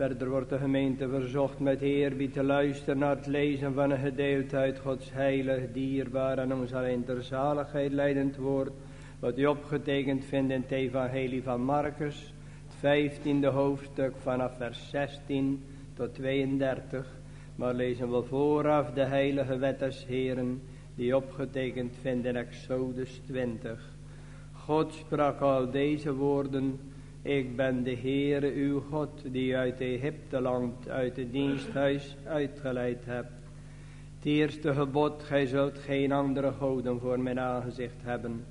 Verder wordt de gemeente verzocht met eerbied te luisteren naar het lezen van een gedeelte uit Gods heilig, dierbaar en ons alleen ter zaligheid leidend woord, wat u opgetekend vindt in het evangelie van Marcus, het vijftiende hoofdstuk vanaf vers 16 tot 32. Maar lezen we vooraf de heilige wet des Heren, die opgetekend vindt in Exodus 20. God sprak al deze woorden ik ben de Heere uw God, die uit Egypte land, uit het diensthuis uitgeleid hebt. Het eerste gebod, gij zult geen andere goden voor mijn aangezicht hebben.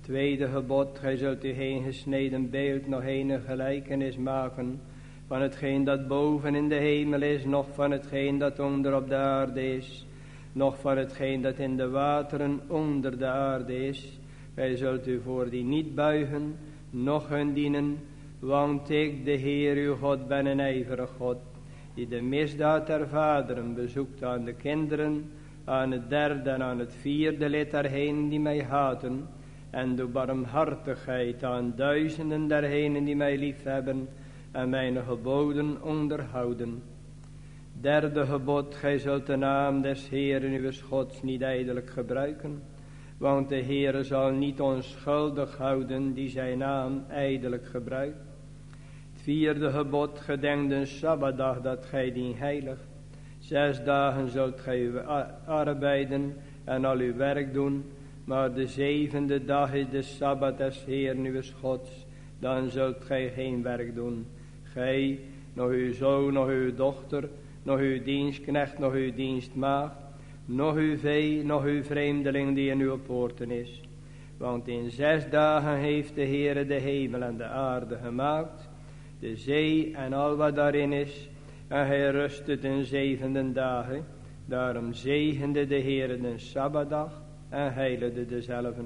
Tweede gebod, gij zult u geen gesneden beeld, nog een gelijkenis maken, van hetgeen dat boven in de hemel is, nog van hetgeen dat onder op de aarde is, nog van hetgeen dat in de wateren onder de aarde is. Gij zult u voor die niet buigen, nog hun dienen, want ik, de Heer uw God, ben een ijverig God, die de misdaad der vaderen bezoekt aan de kinderen, aan het derde en aan het vierde lid derheen die mij haten, en de barmhartigheid aan duizenden derhenen die mij liefhebben en mijn geboden onderhouden. Derde gebod, gij zult de naam des Heeren uw Gods niet ijdelijk gebruiken, want de Heere zal niet onschuldig houden die zijn naam ijdelijk gebruikt. Het vierde gebod, gedenk de Sabbatdag dat gij dien heilig. Zes dagen zult gij arbeiden en al uw werk doen, maar de zevende dag is de Sabbat des Heeren uw Gods, dan zult gij geen werk doen. Gij, nog uw zoon, nog uw dochter, nog uw dienstknecht, nog uw dienstmaagd, nog uw vee, nog uw vreemdeling die in uw poorten is. Want in zes dagen heeft de Heere de hemel en de aarde gemaakt, de zee en al wat daarin is, en hij rustte in zevende dagen. Daarom zegende de Heere de Sabbatdag en heiligde dezelfde.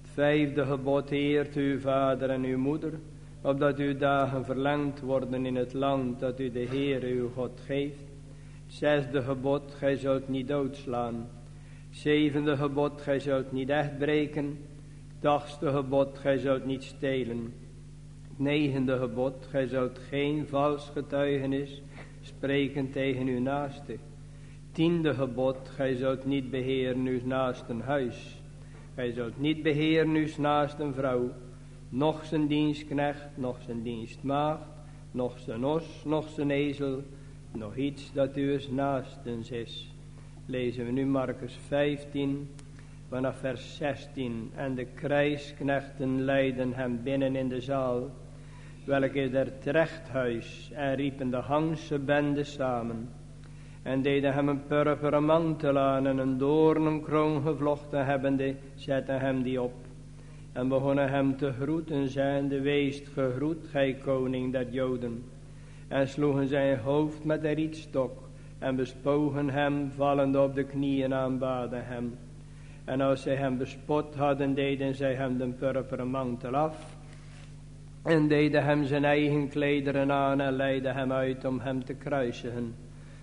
Het vijfde gebod uw vader en uw moeder, opdat uw dagen verlengd worden in het land dat u de Heere uw God geeft. Zesde gebod, gij zult niet doodslaan. Zevende gebod, gij zult niet echt breken. Gebod, gij zult niet stelen. Negende gebod, gij zult geen vals getuigenis spreken tegen uw naaste. Tiende gebod, gij zult niet beheren uw naasten huis. Gij zult niet beheren uw naasten vrouw, nog zijn dienstknecht, nog zijn dienstmaagd, nog zijn os, nog zijn ezel, nog iets dat uw naastens is. Lezen we nu Marcus 15 vanaf vers 16. En de krijgsknechten leiden hem binnen in de zaal, welke is er terechthuis, en riepen de Hangse bende samen. En deden hem een purperen mantel aan en een doornenkroon gevlochten hebbende, zetten hem die op. En begonnen hem te groeten, zijnde weest gegroet, gij koning der Joden en sloegen zijn hoofd met een rietstok en bespogen hem vallende op de knieën aanbaden hem. En als zij hem bespot hadden, deden zij hem de purperen mantel af en deden hem zijn eigen klederen aan en leidden hem uit om hem te kruisigen.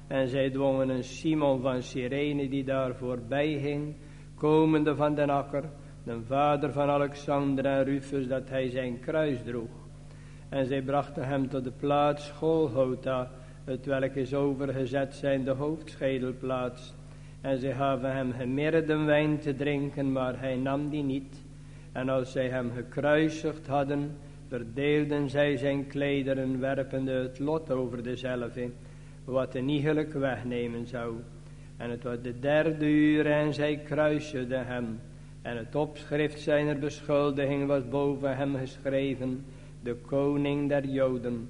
En zij dwongen een Simon van Cyrene die daar voorbij ging, komende van den akker, de vader van Alexander en Rufus, dat hij zijn kruis droeg. En zij brachten hem tot de plaats Golgotha, het welk is overgezet zijn de hoofdschedelplaats. En zij gaven hem gemiddelde wijn te drinken, maar hij nam die niet. En als zij hem gekruisigd hadden, verdeelden zij zijn klederen, werpende het lot over dezelfde, wat de iegelijk wegnemen zou. En het was de derde uur en zij kruisigden hem. En het opschrift zijner beschuldiging was boven hem geschreven, de koning der Joden.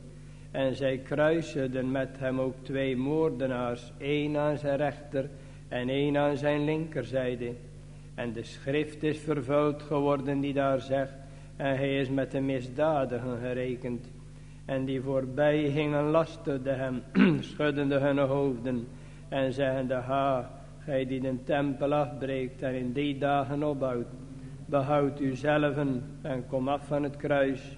En zij kruisten met hem ook twee moordenaars, één aan zijn rechter en één aan zijn linkerzijde. En de schrift is vervuld geworden die daar zegt, en hij is met de misdadigen gerekend. En die voorbij gingen lasterde hem, schuddende hun hoofden en zeggende, ha, gij die de tempel afbreekt en in die dagen opbouwt, behoud u zelven en kom af van het kruis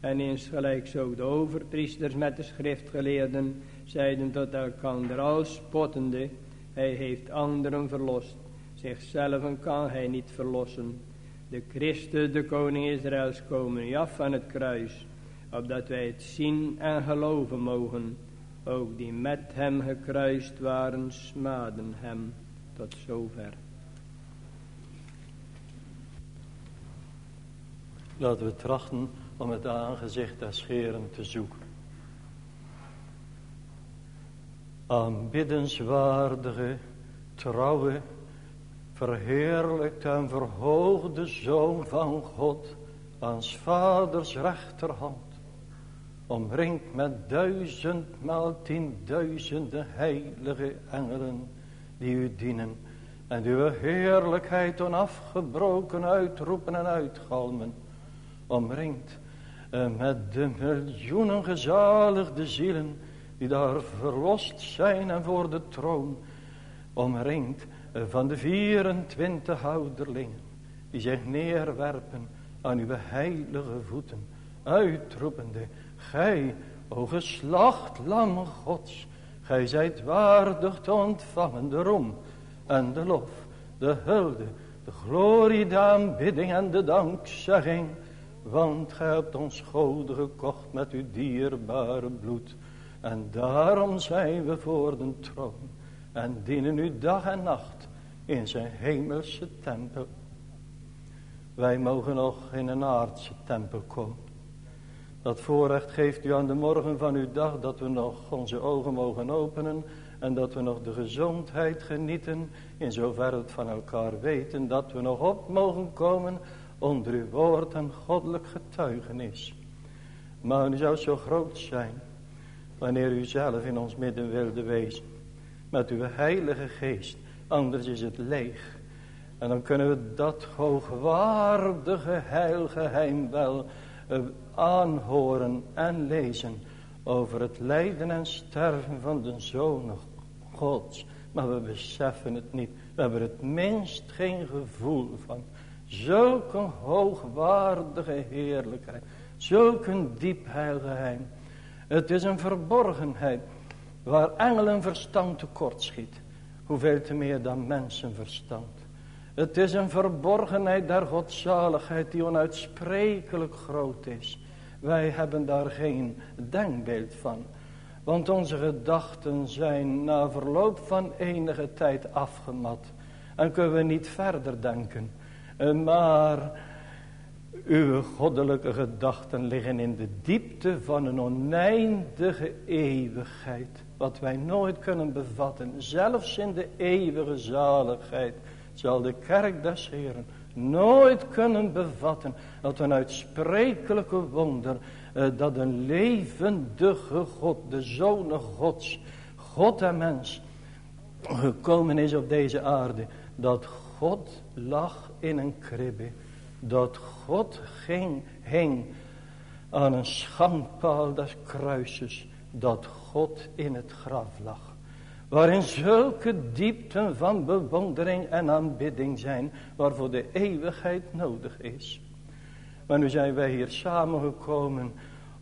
en insgelijk zo de overpriesters met de schriftgeleerden zeiden tot elkander al spottende, hij heeft anderen verlost, zichzelf kan hij niet verlossen. De Christus, de koning Israëls, komen af van het kruis, opdat wij het zien en geloven mogen. Ook die met hem gekruist waren, smaden hem tot zover. Laten we trachten om het aangezicht des Heren te zoeken. Aanbiddenswaardige, trouwe, verheerlijkt en verhoogde Zoon van God, aan vaders rechterhand, omringd met duizendmaal tienduizenden heilige engelen, die u dienen, en uw heerlijkheid onafgebroken uitroepen en uitgalmen, omringd met de miljoenen gezaligde zielen, die daar verlost zijn en voor de troon, omringd eh, van de 24 houderlingen, die zich neerwerpen aan uw heilige voeten, uitroepende, gij, o geslacht lam gods, gij zijt waardig te ontvangen de roem en de lof, de hulde, de glorie, de aanbidding en de dankzegging, want gij hebt ons goden gekocht met uw dierbare bloed. En daarom zijn we voor de troon en dienen u dag en nacht in zijn hemelse tempel. Wij mogen nog in een aardse tempel komen. Dat voorrecht geeft u aan de morgen van uw dag dat we nog onze ogen mogen openen en dat we nog de gezondheid genieten in zover het van elkaar weten dat we nog op mogen komen onder uw woord en goddelijk getuigenis. Maar u zou zo groot zijn wanneer u zelf in ons midden wilde wezen met uw heilige geest, anders is het leeg. En dan kunnen we dat hoogwaardige heilgeheim wel uh, aanhoren en lezen over het lijden en sterven van de Zoon Gods. Maar we beseffen het niet. We hebben het minst geen gevoel van. Zulke hoogwaardige heerlijkheid. Zulk een diep heilgeheim. Het is een verborgenheid waar engelen verstand tekort schiet. Hoeveel te meer dan mensenverstand. Het is een verborgenheid der godzaligheid die onuitsprekelijk groot is. Wij hebben daar geen denkbeeld van. Want onze gedachten zijn na verloop van enige tijd afgemat. En kunnen we niet verder denken. Maar uw goddelijke gedachten liggen in de diepte van een oneindige eeuwigheid. Wat wij nooit kunnen bevatten. Zelfs in de eeuwige zaligheid zal de kerk des Heren nooit kunnen bevatten. Dat een uitsprekelijke wonder. Eh, dat een levendige God, de Zoon Gods, God en mens, gekomen is op deze aarde. Dat God lag in een kribbe. Dat God ging, hing aan een schandpaal des kruises. Dat God in het graf lag. Waarin zulke diepten van bewondering en aanbidding zijn. Waarvoor de eeuwigheid nodig is. Maar nu zijn wij hier samengekomen.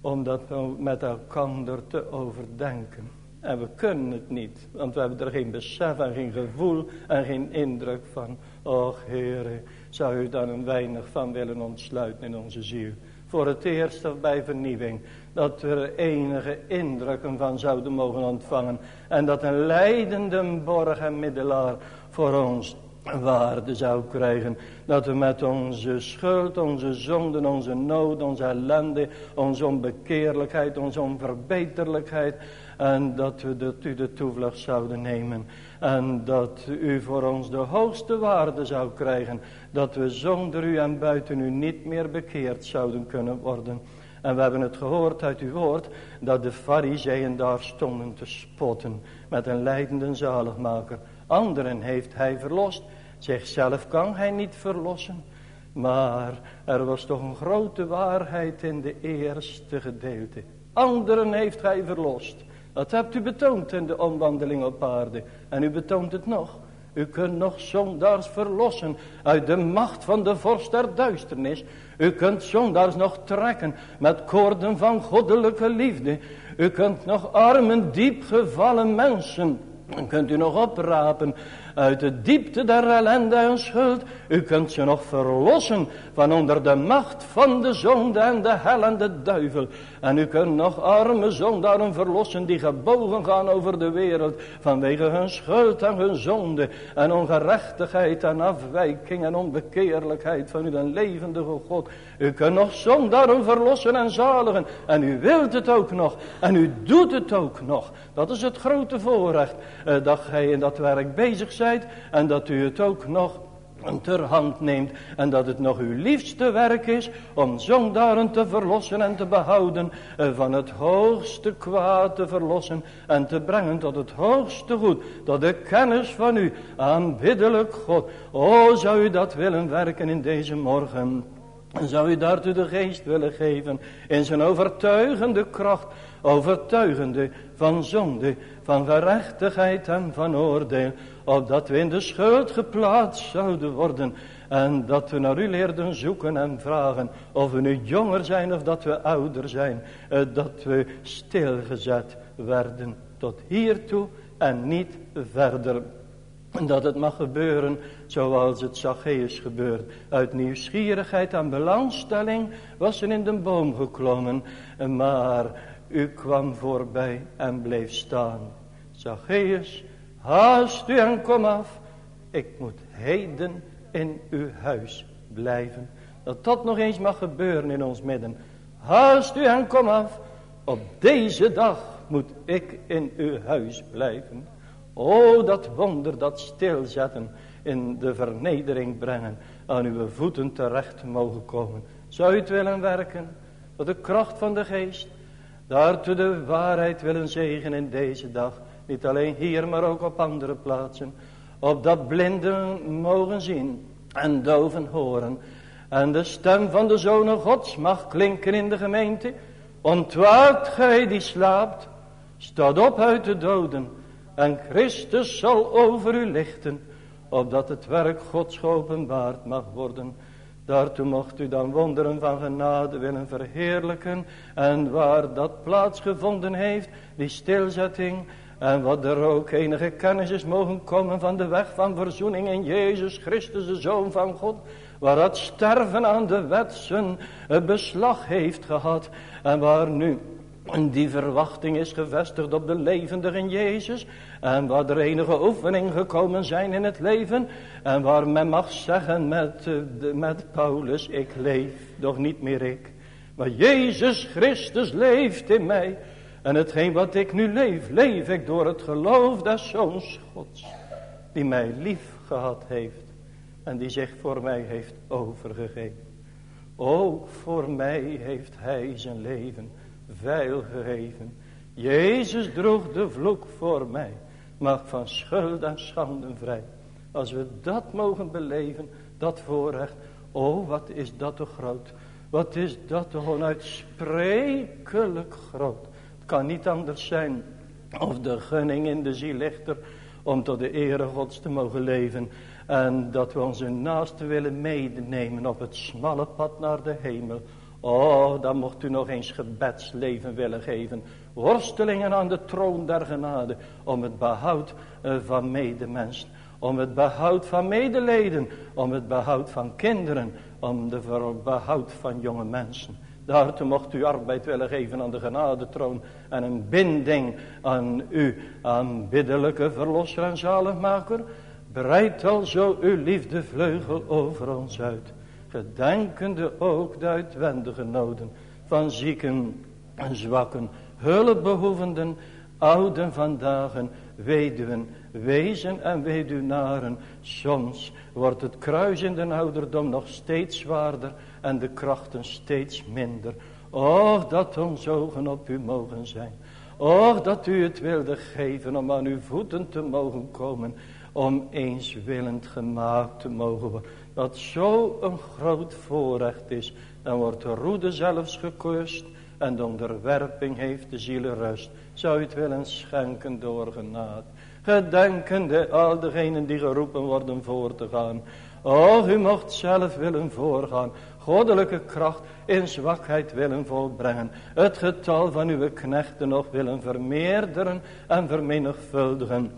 Om dat met elkaar te overdenken. En we kunnen het niet. Want we hebben er geen besef en geen gevoel en geen indruk van. Och Heere, zou u dan een weinig van willen ontsluiten in onze ziel. Voor het eerst bij vernieuwing. Dat we er enige indrukken van zouden mogen ontvangen. En dat een leidende borg en middelaar voor ons waarde zou krijgen. Dat we met onze schuld, onze zonden, onze nood, onze ellende, onze onbekeerlijkheid, onze onverbeterlijkheid. En dat we dat u de toevlucht zouden nemen. En dat u voor ons de hoogste waarde zou krijgen. Dat we zonder u en buiten u niet meer bekeerd zouden kunnen worden. En we hebben het gehoord uit uw woord. Dat de fariseeën daar stonden te spotten. Met een leidende zaligmaker. Anderen heeft hij verlost. Zichzelf kan hij niet verlossen. Maar er was toch een grote waarheid in de eerste gedeelte. Anderen heeft hij verlost. Dat hebt u betoond in de omwandeling op aarde. En u betoont het nog. U kunt nog zondaars verlossen uit de macht van de vorst der duisternis. U kunt zondaars nog trekken met koorden van goddelijke liefde. U kunt nog armen, diep gevallen mensen, kunt u nog oprapen uit de diepte der ellende en schuld. U kunt ze nog verlossen van onder de macht van de zonde en de hel en de duivel. En u kunt nog arme zondaren verlossen die gebogen gaan over de wereld. Vanwege hun schuld en hun zonde en ongerechtigheid en afwijking en onbekeerlijkheid van uw levendige God. U kunt nog zondaren verlossen en zaligen. En u wilt het ook nog. En u doet het ook nog. Dat is het grote voorrecht. Eh, dat gij in dat werk bezig En dat u het ook nog ter hand neemt en dat het nog uw liefste werk is om zondaren te verlossen en te behouden, eh, van het hoogste kwaad te verlossen en te brengen tot het hoogste goed, tot de kennis van u, aanbiddelijk God. O, zou u dat willen werken in deze morgen? Zou u daartoe de geest willen geven in zijn overtuigende kracht, overtuigende van zonde, van gerechtigheid en van oordeel, opdat we in de schuld geplaatst zouden worden en dat we naar u leerden zoeken en vragen of we nu jonger zijn of dat we ouder zijn, eh, dat we stilgezet werden tot hiertoe en niet verder. Dat het mag gebeuren zoals het Zacchaeus gebeurt. Uit nieuwsgierigheid en belangstelling was ze in de boom geklommen. Maar u kwam voorbij en bleef staan. Zacchaeus, haast u en kom af. Ik moet heden in uw huis blijven. Dat dat nog eens mag gebeuren in ons midden. Haast u en kom af. Op deze dag moet ik in uw huis blijven. O, dat wonder, dat stilzetten, in de vernedering brengen, aan uw voeten terecht mogen komen. Zou u het willen werken, door de kracht van de geest, daartoe de waarheid willen zegen in deze dag, niet alleen hier, maar ook op andere plaatsen, opdat blinden mogen zien en doven horen, en de stem van de Zoon Gods mag klinken in de gemeente, ontwaakt gij die slaapt, staat op uit de doden, en Christus zal over u lichten, opdat het werk Gods geopenbaard mag worden. Daartoe mocht u dan wonderen van genade willen verheerlijken. En waar dat plaatsgevonden heeft, die stilzetting. En wat er ook enige kennis is mogen komen van de weg van verzoening in Jezus Christus, de Zoon van God. Waar het sterven aan de wet zijn beslag heeft gehad. En waar nu die verwachting is gevestigd op de levendige Jezus. En waar er enige oefening gekomen zijn in het leven. En waar men mag zeggen met, eh, met Paulus, ik leef, doch niet meer ik. Maar Jezus Christus leeft in mij. En hetgeen wat ik nu leef, leef ik door het geloof des Zoons Gods. Die mij lief gehad heeft. En die zich voor mij heeft overgegeven. Ook voor mij heeft hij zijn leven veil gegeven. Jezus droeg de vloek voor mij. Maakt van schuld en schande vrij. Als we dat mogen beleven, dat voorrecht. Oh, wat is dat toch groot. Wat is dat toch onuitsprekelijk groot. Het kan niet anders zijn. Of de gunning in de ziel ligt er. Om tot de ere gods te mogen leven. En dat we onze naasten willen medenemen op het smalle pad naar de hemel. Oh, dan mocht u nog eens gebedsleven willen geven. Worstelingen aan de troon der genade. Om het behoud eh, van medemensen. Om het behoud van medeleden. Om het behoud van kinderen. Om de behoud van jonge mensen. Daartoe mocht u arbeid willen geven aan de genadetroon. En een binding aan u. Aanbiddelijke verlosser en zaligmaker. Breid al zo uw liefdevleugel over ons uit gedenkende ook de uitwendige noden van zieken en zwakken, hulpbehoevenden, ouden vandaag, weduwen, wezen en weduwnaren. Soms wordt het kruis in de ouderdom nog steeds zwaarder en de krachten steeds minder. Och, dat ons ogen op u mogen zijn. Och, dat u het wilde geven om aan uw voeten te mogen komen. Om eens willend gemaakt te mogen worden dat zo een groot voorrecht is. Dan wordt de roede zelfs gekust en de onderwerping heeft de ziel rust. Zou u het willen schenken door genade. Gedenkende al degenen die geroepen worden voor te gaan. Oh, u mocht zelf willen voorgaan. Goddelijke kracht in zwakheid willen volbrengen. Het getal van uw knechten nog willen vermeerderen en vermenigvuldigen.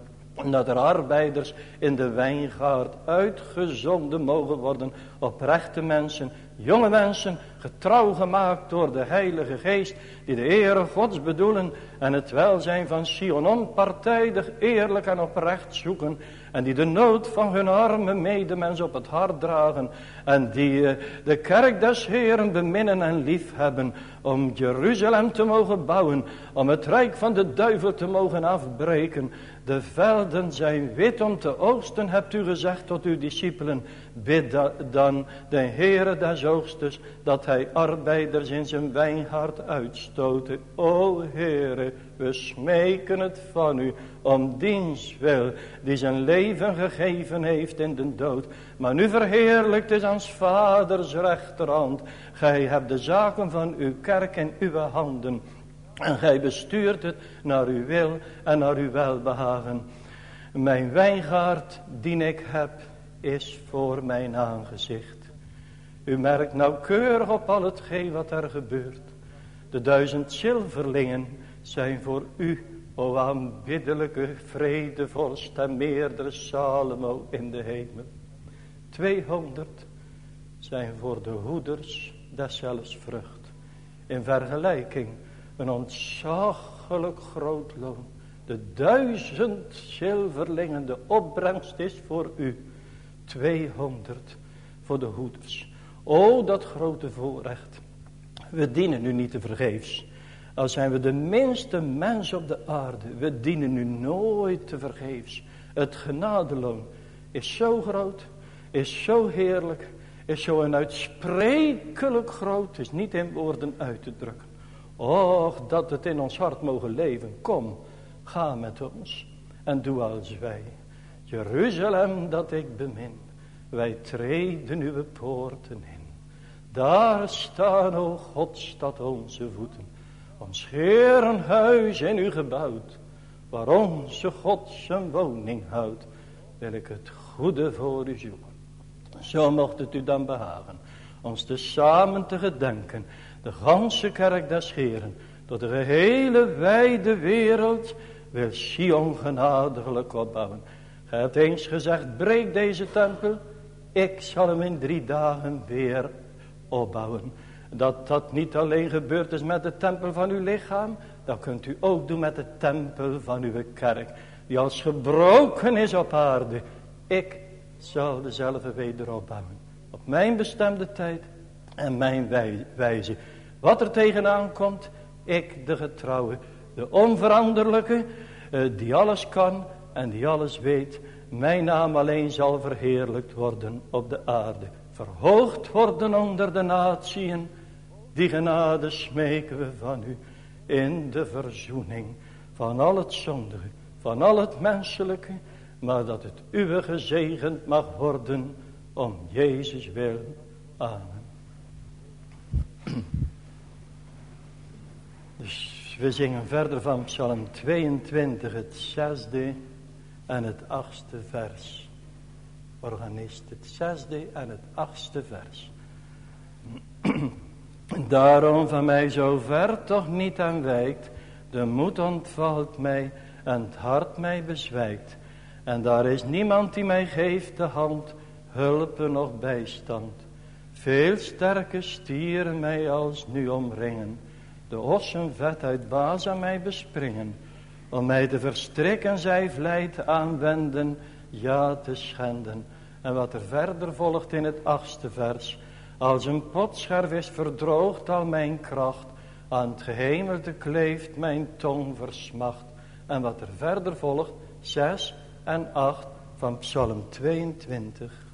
dat er arbeiders in de wijngaard uitgezonden mogen worden. Oprechte mensen, jonge mensen, getrouw gemaakt door de Heilige Geest. Die de ere Gods bedoelen en het welzijn van Sion onpartijdig, eerlijk en oprecht zoeken. En die de nood van hun arme medemens op het hart dragen. En die uh, de kerk des Heren beminnen en liefhebben. Om Jeruzalem te mogen bouwen. Om het rijk van de duivel te mogen afbreken. De velden zijn wit om te oogsten, hebt u gezegd tot uw discipelen. Bid dan de Heere des oogstes, dat hij arbeiders in zijn wijnhart uitstoten. O Heere, we smeken het van u, om diens wil, die zijn leven gegeven heeft in de dood. Maar nu verheerlijkt is aan vaders rechterhand. Gij hebt de zaken van uw kerk in uw handen. En gij bestuurt het naar uw wil en naar uw welbehagen. Mijn wijngaard die ik heb is voor mijn aangezicht. U merkt nauwkeurig op al hetgeen wat er gebeurt. De duizend zilverlingen zijn voor u, o aanbiddelijke vredevorst en meerdere Salomo in de hemel. Tweehonderd zijn voor de hoeders deszelfs vrucht. In vergelijking een ontzaglijk groot loon. De duizend zilverlingen, de opbrengst is voor u. 200 voor de hoeders. O, dat grote voorrecht. We dienen u niet te vergeefs. Al zijn we de minste mens op de aarde. We dienen u nooit te vergeefs. Het genadeloon is zo groot. Is zo heerlijk. Is zo een uitsprekelijk groot. Is niet in woorden uit te drukken. Och, dat het in ons hart mogen leven. Kom, ga met ons en doe als wij. Jeruzalem dat ik bemin, wij treden uw poorten in. Daar staan, o God, stad onze voeten. Ons huis in u gebouwd, waar onze God zijn woning houdt, wil ik het goede voor u zoeken. Zo mocht het u dan behagen, ons te samen te gedenken de ganse kerk des Heren, tot de gehele wijde wereld, wil Sion genadiglijk opbouwen. Gij hebt eens gezegd, breek deze tempel, ik zal hem in drie dagen weer opbouwen. Dat dat niet alleen gebeurd is met de tempel van uw lichaam, dat kunt u ook doen met de tempel van uw kerk. Die als gebroken is op aarde. Ik zal dezelfde weder opbouwen. Op mijn bestemde tijd en mijn wijze. Wat er tegenaan komt, ik de getrouwe, de onveranderlijke, eh, die alles kan en die alles weet. Mijn naam alleen zal verheerlijkt worden op de aarde. Verhoogd worden onder de natieën. Die genade smeken we van u in de verzoening van al het zondige, van al het menselijke. Maar dat het uwe gezegend mag worden om Jezus wil. Amen. Dus we zingen verder van Psalm 22, het zesde en het achtste vers. Organist, het zesde en het achtste vers. Daarom van mij zo ver toch niet aan wijkt, de moed ontvalt mij en het hart mij bezwijkt. En daar is niemand die mij geeft de hand, hulpen of bijstand. Veel sterke stieren mij als nu omringen. De ossen vet uit aan mij bespringen. Om mij te verstrikken zij vlijt aanwenden, ja te schenden. En wat er verder volgt in het achtste vers. Als een potscherf is verdroogd al mijn kracht. Aan het gehemelte kleeft mijn tong versmacht. En wat er verder volgt, zes en acht van Psalm 22.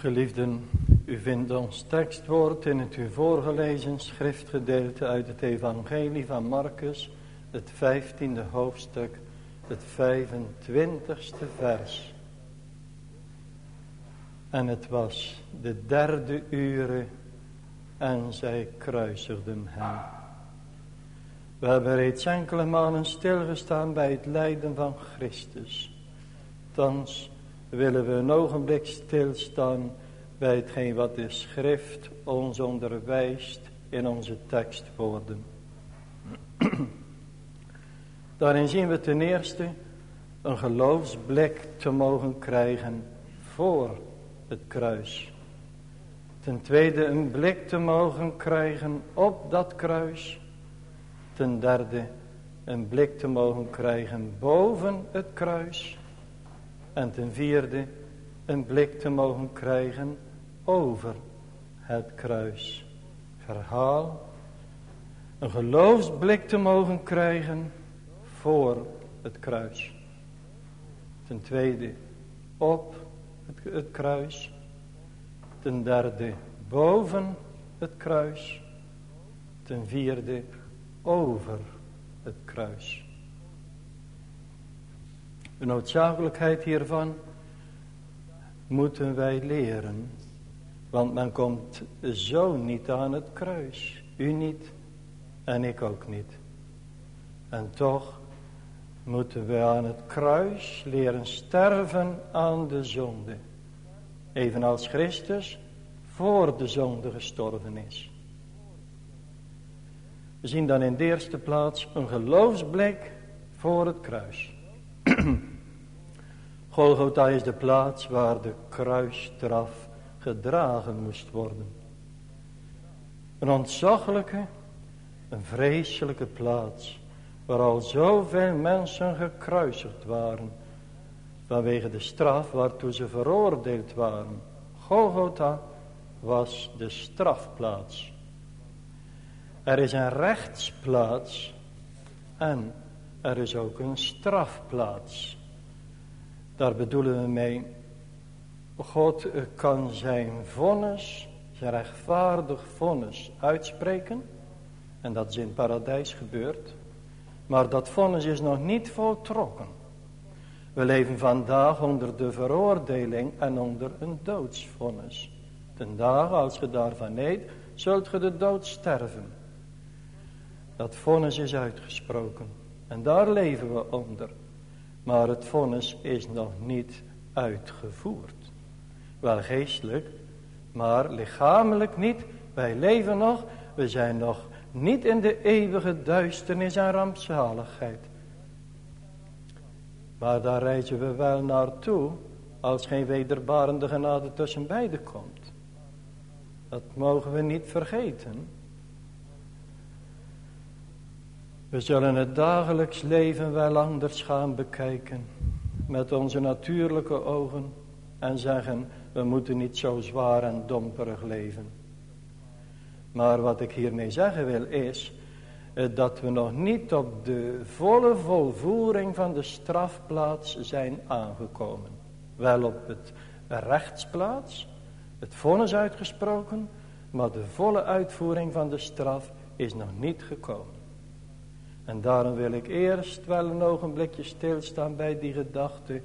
Geliefden, u vindt ons tekstwoord in het u voorgelezen schriftgedeelte uit het evangelie van Marcus, het vijftiende hoofdstuk, het 25ste vers. En het was de derde ure en zij kruisigden hem. We hebben reeds enkele malen stilgestaan bij het lijden van Christus. Thans willen we een ogenblik stilstaan bij hetgeen wat de schrift ons onderwijst in onze tekstwoorden. Daarin zien we ten eerste een geloofsblik te mogen krijgen voor het kruis. Ten tweede een blik te mogen krijgen op dat kruis. Ten derde een blik te mogen krijgen boven het kruis. En ten vierde een blik te mogen krijgen over het kruis. Verhaal. Een geloofsblik te mogen krijgen voor het kruis. Ten tweede op het, kruis. Ten derde boven het kruis. Ten vierde over het kruis. De noodzakelijkheid hiervan moeten wij leren. Want men komt zo niet aan het kruis. U niet en ik ook niet. En toch moeten we aan het kruis leren sterven aan de zonde. Evenals Christus voor de zonde gestorven is. We zien dan in de eerste plaats een geloofsblik voor het kruis. Golgotha is de plaats waar de kruisstraf gedragen moest worden. Een ontzaglijke, een vreselijke plaats waar al zoveel mensen gekruisigd waren vanwege de straf waartoe ze veroordeeld waren. Golgotha was de strafplaats. Er is een rechtsplaats en er is ook een strafplaats. Daar bedoelen we mee, God kan zijn vonnis, zijn rechtvaardig vonnis uitspreken. En dat is in paradijs gebeurd. Maar dat vonnis is nog niet voltrokken. We leven vandaag onder de veroordeling en onder een doodsvonnis. Ten dagen als je daarvan eet, zult je de dood sterven. Dat vonnis is uitgesproken. En daar leven we onder. Maar het vonnis is nog niet uitgevoerd. Wel geestelijk, maar lichamelijk niet. Wij leven nog, we zijn nog niet in de eeuwige duisternis en rampzaligheid. Maar daar reizen we wel naartoe als geen wederbarende genade tussen beiden komt. Dat mogen we niet vergeten. We zullen het dagelijks leven wel anders gaan bekijken. Met onze natuurlijke ogen. En zeggen, we moeten niet zo zwaar en domperig leven. Maar wat ik hiermee zeggen wil is. Eh, dat we nog niet op de volle volvoering van de strafplaats zijn aangekomen. Wel op het rechtsplaats. Het vonnis uitgesproken. Maar de volle uitvoering van de straf is nog niet gekomen. En daarom wil ik eerst wel een ogenblikje stilstaan bij die gedachte.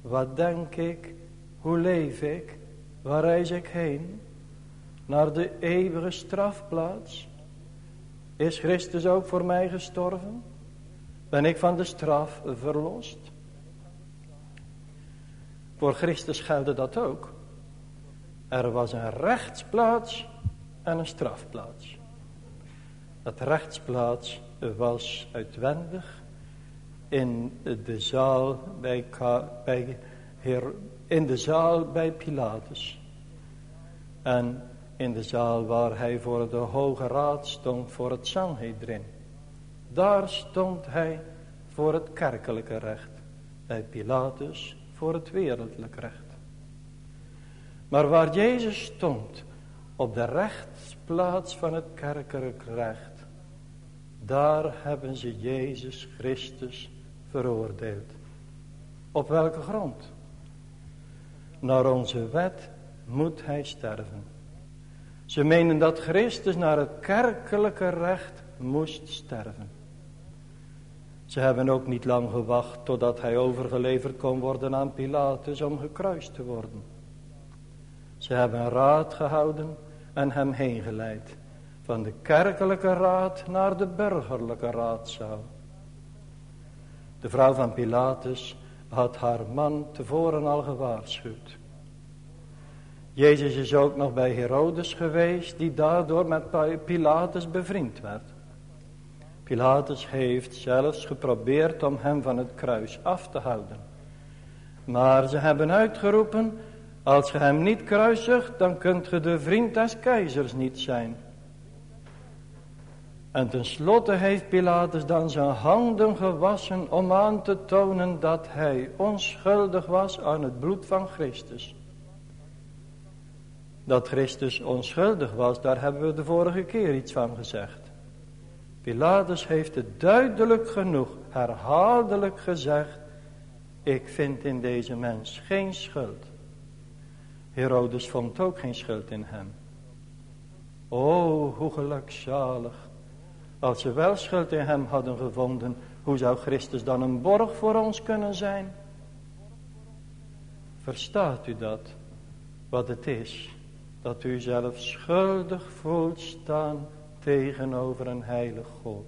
Wat denk ik? Hoe leef ik? Waar reis ik heen? Naar de eeuwige strafplaats? Is Christus ook voor mij gestorven? Ben ik van de straf verlost? Voor Christus geldde dat ook. Er was een rechtsplaats en een strafplaats. Dat rechtsplaats was uitwendig in de zaal bij, bij Heer, in de zaal bij Pilatus. En in de zaal waar hij voor de Hoge Raad stond voor het Sanhedrin. Daar stond hij voor het kerkelijke recht. Bij Pilatus voor het wereldlijk recht. Maar waar Jezus stond op de rechtsplaats van het kerkelijk recht daar hebben ze Jezus Christus veroordeeld. Op welke grond? Naar onze wet moet hij sterven. Ze menen dat Christus naar het kerkelijke recht moest sterven. Ze hebben ook niet lang gewacht totdat hij overgeleverd kon worden aan Pilatus om gekruist te worden. Ze hebben raad gehouden en hem heen geleid. Van de kerkelijke raad naar de burgerlijke raadzaal. De vrouw van Pilatus had haar man tevoren al gewaarschuwd. Jezus is ook nog bij Herodes geweest, die daardoor met Pilatus bevriend werd. Pilatus heeft zelfs geprobeerd om hem van het kruis af te houden. Maar ze hebben uitgeroepen, als je hem niet kruisigt, dan kunt je de vriend des keizers niet zijn. En tenslotte heeft Pilatus dan zijn handen gewassen om aan te tonen dat hij onschuldig was aan het bloed van Christus. Dat Christus onschuldig was, daar hebben we de vorige keer iets van gezegd. Pilatus heeft het duidelijk genoeg, herhaaldelijk gezegd, ik vind in deze mens geen schuld. Herodes vond ook geen schuld in hem. O, hoe gelukzalig. Als ze wel schuld in hem hadden gevonden, hoe zou Christus dan een borg voor ons kunnen zijn? Verstaat u dat, wat het is, dat u zelf schuldig voelt staan tegenover een heilig God.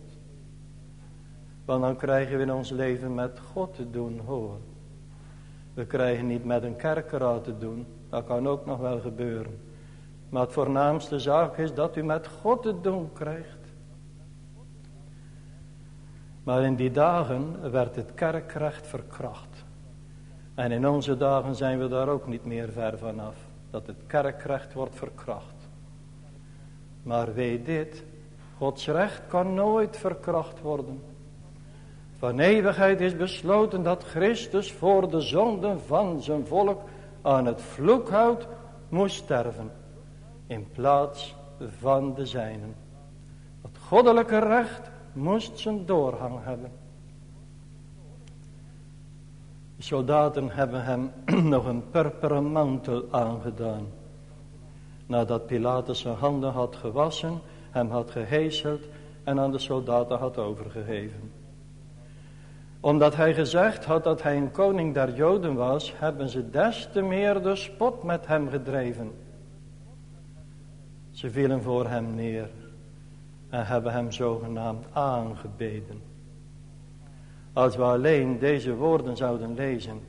Want dan krijgen we in ons leven met God te doen, hoor. We krijgen niet met een kerkeraad te doen, dat kan ook nog wel gebeuren. Maar het voornaamste zaak is dat u met God te doen krijgt. Maar in die dagen werd het kerkrecht verkracht. En in onze dagen zijn we daar ook niet meer ver vanaf. Dat het kerkrecht wordt verkracht. Maar weet dit, Gods recht kan nooit verkracht worden. Van eeuwigheid is besloten dat Christus voor de zonden van zijn volk aan het vloekhout moest sterven. In plaats van de zijnen. Het goddelijke recht moest zijn doorgang hebben. De soldaten hebben hem nog een purperen mantel aangedaan. Nadat Pilatus zijn handen had gewassen, hem had geheeseld en aan de soldaten had overgegeven. Omdat hij gezegd had dat hij een koning der Joden was, hebben ze des te meer de spot met hem gedreven. Ze vielen voor hem neer en hebben hem zogenaamd aangebeden. Als we alleen deze woorden zouden lezen,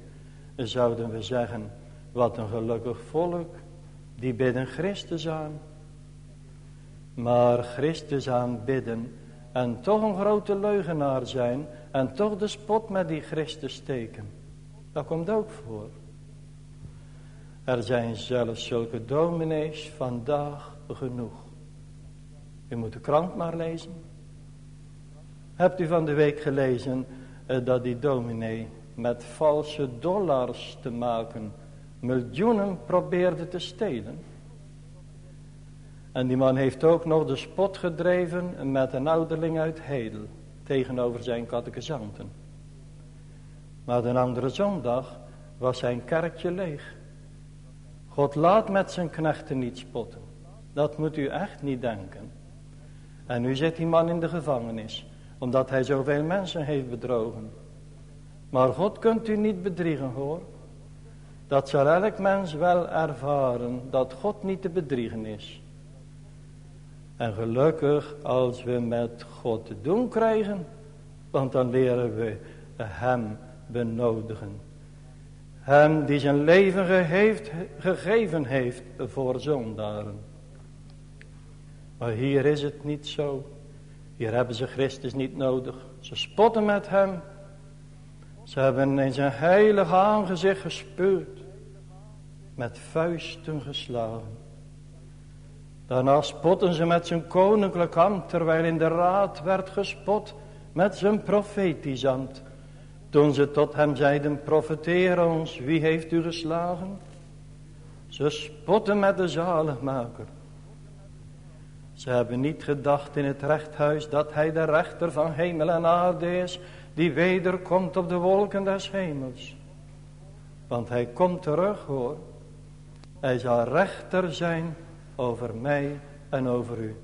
zouden we zeggen, wat een gelukkig volk, die bidden Christus aan. Maar Christus aanbidden en toch een grote leugenaar zijn en toch de spot met die Christus steken. Dat komt ook voor. Er zijn zelfs zulke dominees vandaag genoeg. U moet de krant maar lezen. Hebt u van de week gelezen uh, dat die dominee met valse dollars te maken miljoenen probeerde te stelen? En die man heeft ook nog de spot gedreven met een ouderling uit Hedel tegenover zijn catechisanten. Maar de andere zondag was zijn kerkje leeg. God laat met zijn knechten niet spotten. Dat moet u echt niet denken. En nu zit die man in de gevangenis, omdat hij zoveel mensen heeft bedrogen. Maar God kunt u niet bedriegen hoor. Dat zal elk mens wel ervaren, dat God niet te bedriegen is. En gelukkig als we met God te doen krijgen, want dan leren we hem benodigen. Hem die zijn leven gegeven heeft voor zondaren. Maar hier is het niet zo. Hier hebben ze Christus niet nodig. Ze spotten met hem. Ze hebben in zijn heilige aangezicht gespeurd. Met vuisten geslagen. Daarna spotten ze met zijn koninklijk ambt, terwijl in de raad werd gespot met zijn profetisch ambt. Toen ze tot hem zeiden, profeteer ons, wie heeft u geslagen? Ze spotten met de zaligmaker. Ze hebben niet gedacht in het rechthuis dat hij de rechter van hemel en aarde is, die wederkomt op de wolken des hemels. Want hij komt terug hoor. Hij zal rechter zijn over mij en over u.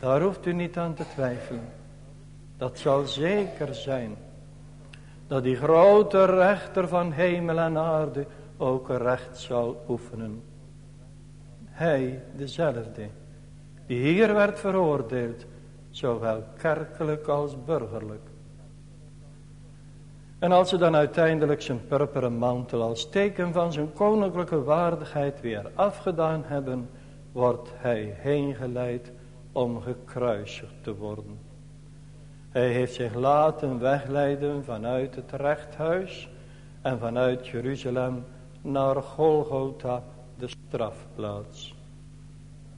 Daar hoeft u niet aan te twijfelen. Dat zal zeker zijn. Dat die grote rechter van hemel en aarde ook recht zal oefenen. Hij, dezelfde, die hier werd veroordeeld, zowel kerkelijk als burgerlijk. En als ze dan uiteindelijk zijn purperen mantel als teken van zijn koninklijke waardigheid weer afgedaan hebben, wordt hij heen geleid om gekruisigd te worden. Hij heeft zich laten wegleiden vanuit het rechthuis en vanuit Jeruzalem naar Golgotha, de strafplaats.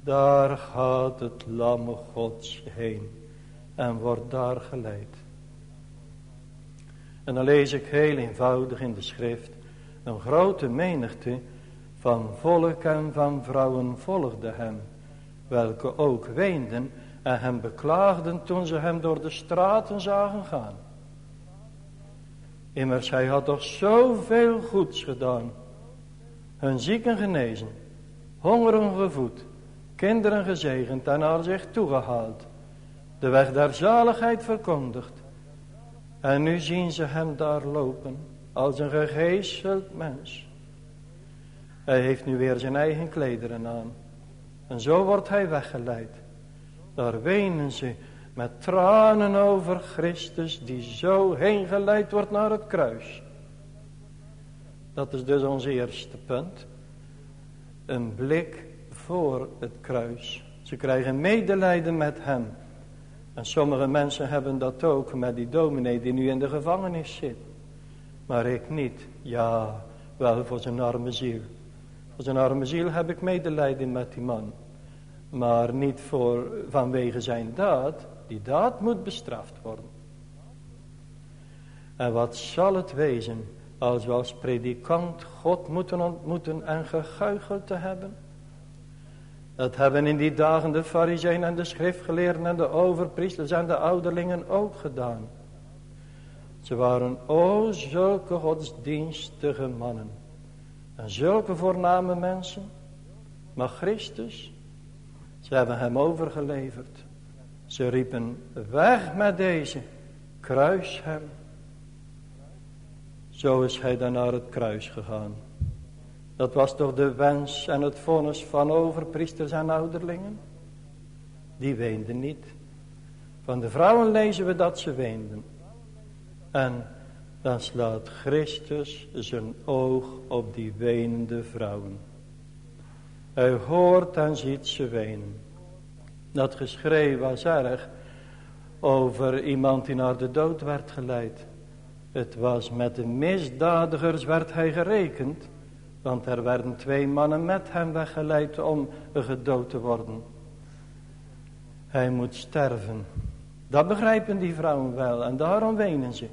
Daar gaat het lamme Gods heen en wordt daar geleid. En dan lees ik heel eenvoudig in de schrift. Een grote menigte van volk en van vrouwen volgde hem. Welke ook weenden en hem beklaagden toen ze hem door de straten zagen gaan. Immers hij had toch zoveel goeds gedaan. Hun zieken genezen, hongeren gevoed, kinderen gezegend en naar zich toegehaald. De weg der zaligheid verkondigd. En nu zien ze hem daar lopen als een gegeesteld mens. Hij heeft nu weer zijn eigen klederen aan. En zo wordt hij weggeleid. Daar wenen ze met tranen over Christus die zo heen geleid wordt naar het kruis. Dat is dus ons eerste punt. Een blik voor het kruis. Ze krijgen medelijden met hem. En sommige mensen hebben dat ook met die dominee die nu in de gevangenis zit. Maar ik niet. Ja, wel voor zijn arme ziel. Voor zijn arme ziel heb ik medelijden met die man. Maar niet voor, vanwege zijn daad. Die daad moet bestraft worden. En wat zal het wezen als we als predikant God moeten ontmoeten en geguicheld te hebben? Dat hebben in die dagen de fariseeën en de schriftgeleerden en de overpriesters en de ouderlingen ook gedaan. Ze waren o zulke godsdienstige mannen. En zulke voorname mensen. Maar Christus, ze hebben hem overgeleverd. Ze riepen weg met deze, kruis hem. Zo is hij dan naar het kruis gegaan. Dat was toch de wens en het vonnis van overpriesters en ouderlingen? Die weenden niet. Van de vrouwen lezen we dat ze weenden. En dan slaat Christus zijn oog op die wenende vrouwen. Hij hoort en ziet ze wenen. Dat geschreeuw was erg over iemand die naar de dood werd geleid. Het was met de misdadigers werd hij gerekend. Want er werden twee mannen met hem weggeleid om gedood te worden. Hij moet sterven. Dat begrijpen die vrouwen wel en daarom wenen ze.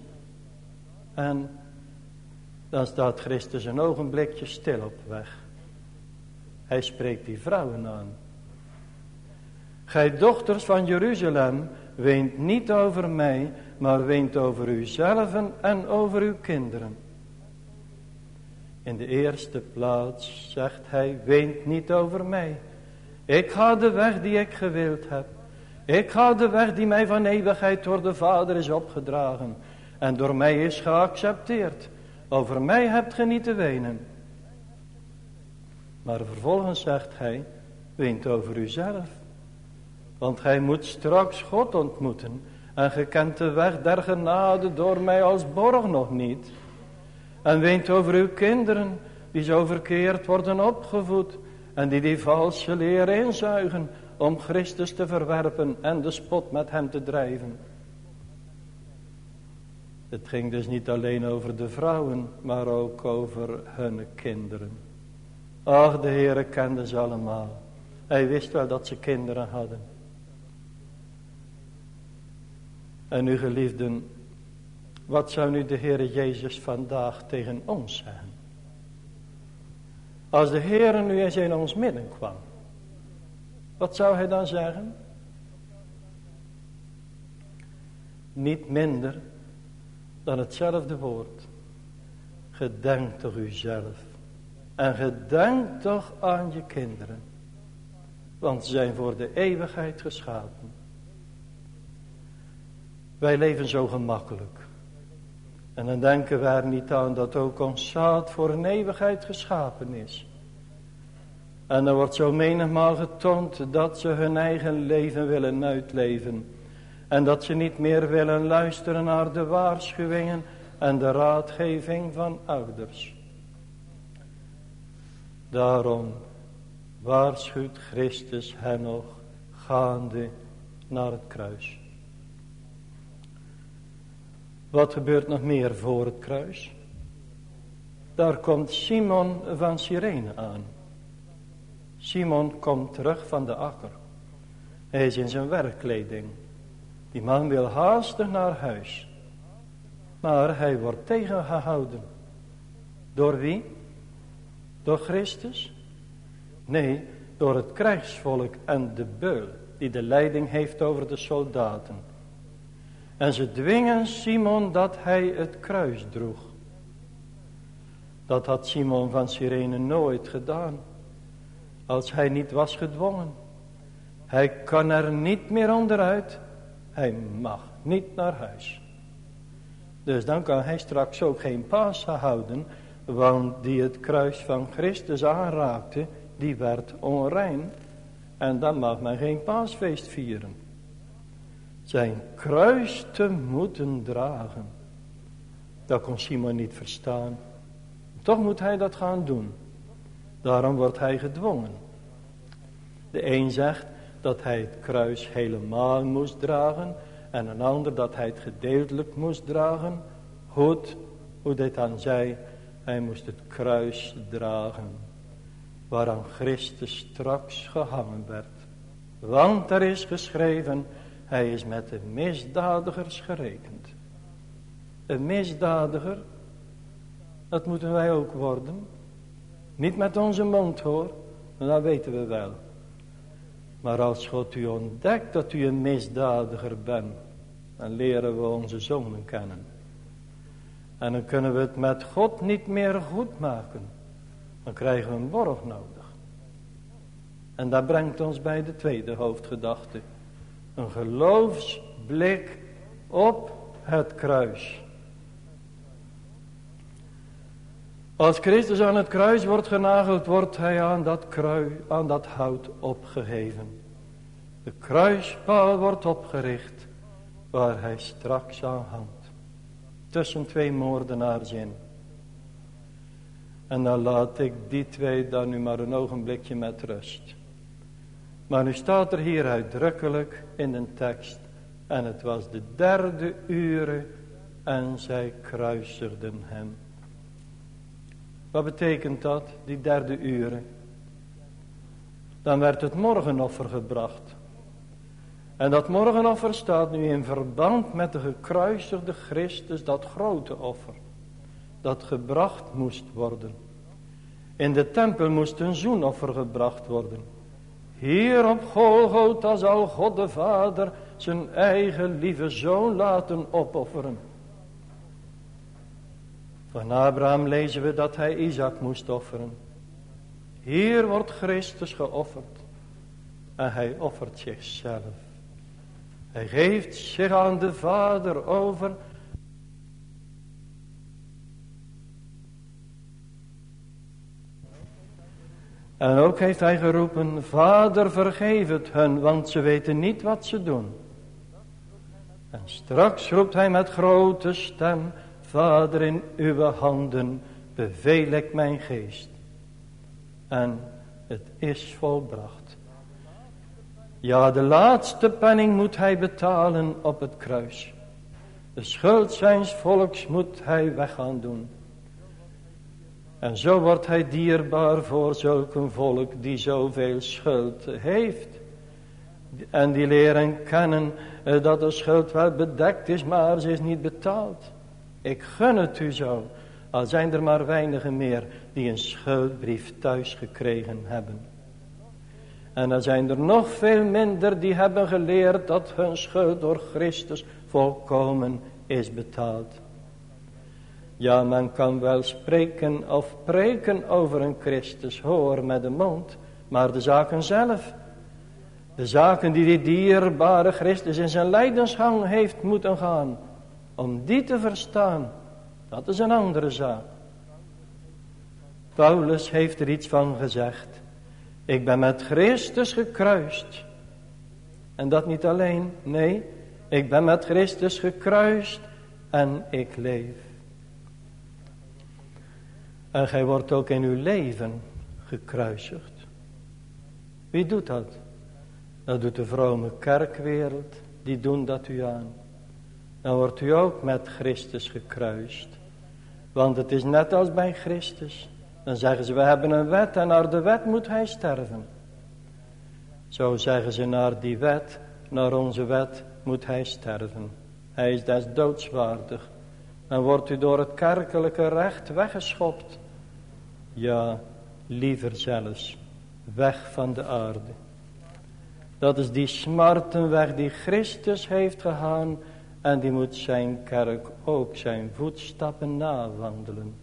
En dan staat Christus een ogenblikje stil op weg. Hij spreekt die vrouwen aan. Gij dochters van Jeruzalem, weent niet over mij, maar weent over uzelven en over uw kinderen. In de eerste plaats zegt hij, weent niet over mij. Ik ga de weg die ik gewild heb. Ik ga de weg die mij van eeuwigheid door de Vader is opgedragen. En door mij is geaccepteerd. Over mij hebt ge niet te wenen. Maar vervolgens zegt hij, weent over uzelf. Want gij moet straks God ontmoeten. En ge kent de weg der genade door mij als borg nog niet. En weent over uw kinderen die zo verkeerd worden opgevoed. En die die valse leer inzuigen om Christus te verwerpen en de spot met hem te drijven. Het ging dus niet alleen over de vrouwen, maar ook over hun kinderen. Ach, de Heere kende ze allemaal. Hij wist wel dat ze kinderen hadden. En nu geliefden, wat zou nu de Heere Jezus vandaag tegen ons zeggen? Als de Heere nu eens in ons midden kwam. Wat zou hij dan zeggen? Niet minder dan hetzelfde woord. Gedenk toch uzelf. En gedenk toch aan je kinderen. Want ze zijn voor de eeuwigheid geschapen. Wij leven zo gemakkelijk. En dan denken we er niet aan dat ook ons zaad voor een eeuwigheid geschapen is. En er wordt zo menigmaal getoond dat ze hun eigen leven willen uitleven. En dat ze niet meer willen luisteren naar de waarschuwingen en de raadgeving van ouders. Daarom waarschuwt Christus hen nog gaande naar het kruis. Wat gebeurt nog meer voor het kruis? Daar komt Simon van Cyrene aan. Simon komt terug van de akker. Hij is in zijn werkkleding. Die man wil haastig naar huis. Maar hij wordt tegengehouden. Door wie? Door Christus? Nee, door het krijgsvolk en de beul die de leiding heeft over de soldaten. En ze dwingen Simon dat hij het kruis droeg. Dat had Simon van Cyrene nooit gedaan. Als hij niet was gedwongen. Hij kan er niet meer onderuit. Hij mag niet naar huis. Dus dan kan hij straks ook geen Pasen houden. Want die het kruis van Christus aanraakte. Die werd onrein. En dan mag men geen paasfeest vieren. Zijn kruis te moeten dragen. Dat kon Simon niet verstaan. Toch moet hij dat gaan doen. Daarom wordt hij gedwongen. De een zegt dat hij het kruis helemaal moest dragen. En een ander dat hij het gedeeltelijk moest dragen. Goed, hoe dit dan zei. Hij moest het kruis dragen. Waaraan Christus straks gehangen werd. Want er is geschreven. Hij is met de misdadigers gerekend. Een misdadiger. Dat moeten wij ook worden. Niet met onze mond hoor, dat weten we wel. Maar als God u ontdekt dat u een misdadiger bent, dan leren we onze zonen kennen. En dan kunnen we het met God niet meer goed maken. Dan krijgen we een borg nodig. En dat brengt ons bij de tweede hoofdgedachte. Een geloofsblik op het kruis. Als Christus aan het kruis wordt genageld, wordt hij aan dat, kruis, aan dat hout opgeheven. De kruispaal wordt opgericht, waar hij straks aan hangt. Tussen twee moordenaars in. En dan laat ik die twee dan nu maar een ogenblikje met rust. Maar nu staat er hier uitdrukkelijk in een tekst. En het was de derde uren en zij kruiserden hem. Wat betekent dat, die derde uren? Dan werd het morgenoffer gebracht. En dat morgenoffer staat nu in verband met de gekruisigde Christus, dat grote offer. Dat gebracht moest worden. In de tempel moest een zoenoffer gebracht worden. Hier op Golgotha zal God de Vader zijn eigen lieve zoon laten opofferen. Van Abraham lezen we dat hij Isaac moest offeren. Hier wordt Christus geofferd. En hij offert zichzelf. Hij geeft zich aan de Vader over. En ook heeft hij geroepen, Vader vergeef het hun, want ze weten niet wat ze doen. En straks roept hij met grote stem, Vader, in uw handen beveel ik mijn geest. En het is volbracht. Ja, de laatste penning moet hij betalen op het kruis. De schuld zijns volks moet hij weg gaan doen. En zo wordt hij dierbaar voor zulk een volk die zoveel schuld heeft. En die leren kennen eh, dat de schuld wel bedekt is, maar ze is niet betaald. Ik gun het u zo. Al zijn er maar weinigen meer die een schuldbrief thuis gekregen hebben. En er zijn er nog veel minder die hebben geleerd dat hun schuld door Christus volkomen is betaald. Ja, men kan wel spreken of preken over een Christus, hoor, met de mond. Maar de zaken zelf, de zaken die die dierbare Christus in zijn lijdensgang heeft moeten gaan, om die te verstaan, dat is een andere zaak. Paulus heeft er iets van gezegd. Ik ben met Christus gekruist. En dat niet alleen, nee, ik ben met Christus gekruist en ik leef. En gij wordt ook in uw leven gekruisigd. Wie doet dat? Dat doet de vrome kerkwereld, die doen dat u aan. Dan wordt u ook met Christus gekruist. Want het is net als bij Christus. Dan zeggen ze, we hebben een wet en naar de wet moet hij sterven. Zo zeggen ze, naar die wet, naar onze wet moet hij sterven. Hij is des doodswaardig. Dan wordt u door het kerkelijke recht weggeschopt. Ja, liever zelfs, weg van de aarde. Dat is die smartenweg die Christus heeft gegaan en die moet zijn kerk ook zijn voetstappen nawandelen.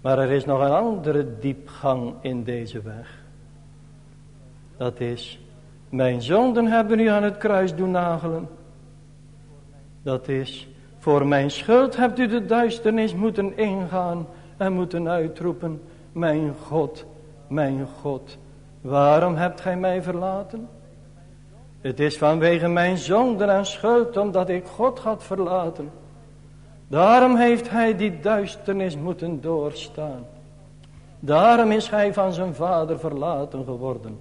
Maar er is nog een andere diepgang in deze weg. Dat is, mijn zonden hebben u aan het kruis doen nagelen. Dat is, voor mijn schuld hebt u de duisternis moeten ingaan en moeten uitroepen, mijn God, mijn God, waarom hebt gij mij verlaten? Het is vanwege mijn zonden en schuld, omdat ik God had verlaten. Daarom heeft hij die duisternis moeten doorstaan. Daarom is hij van zijn vader verlaten geworden.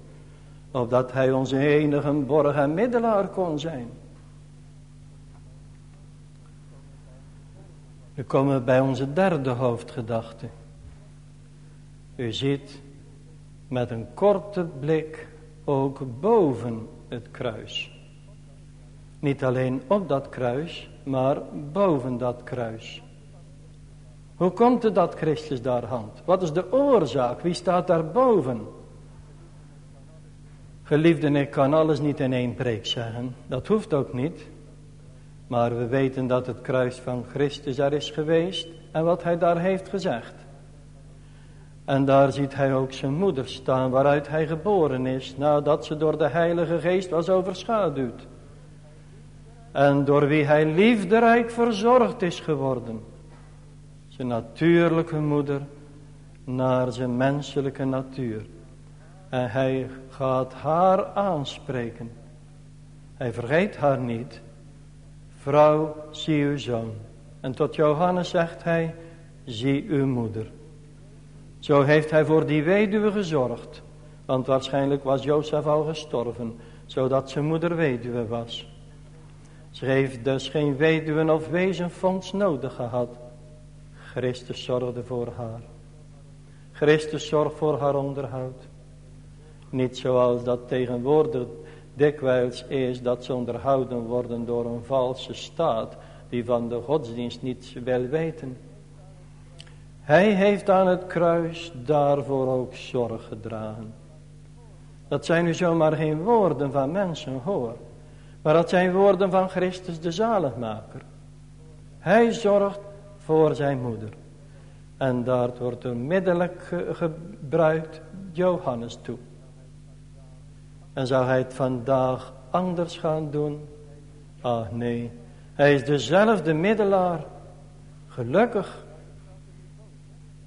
Opdat hij onze enige borg en middelaar kon zijn. We komen bij onze derde hoofdgedachte. U ziet met een korte blik ook boven het kruis. Niet alleen op dat kruis, maar boven dat kruis. Hoe komt het dat Christus daar hangt? Wat is de oorzaak? Wie staat daar boven? Geliefden, ik kan alles niet in één preek zeggen. Dat hoeft ook niet. Maar we weten dat het kruis van Christus er is geweest en wat hij daar heeft gezegd. En daar ziet hij ook zijn moeder staan waaruit hij geboren is nadat ze door de heilige geest was overschaduwd. En door wie hij liefderijk verzorgd is geworden. Zijn natuurlijke moeder naar zijn menselijke natuur. En hij gaat haar aanspreken. Hij vergeet haar niet. Vrouw, zie uw zoon. En tot Johannes zegt hij, zie uw moeder. Zo heeft hij voor die weduwe gezorgd. Want waarschijnlijk was Jozef al gestorven, zodat zijn moeder weduwe was. Ze heeft dus geen weduwen of wezenfonds nodig gehad. Christus zorgde voor haar. Christus zorgt voor haar onderhoud. Niet zoals dat tegenwoordig dikwijls is dat ze onderhouden worden door een valse staat die van de godsdienst niets wil weten. Hij heeft aan het kruis daarvoor ook zorg gedragen. Dat zijn nu zomaar geen woorden van mensen hoor. Maar dat zijn woorden van Christus de zaligmaker. Hij zorgt voor zijn moeder. En daar wordt middelijk gebruikt Johannes toe. En zou hij het vandaag anders gaan doen? Ah nee, hij is dezelfde middelaar. Gelukkig.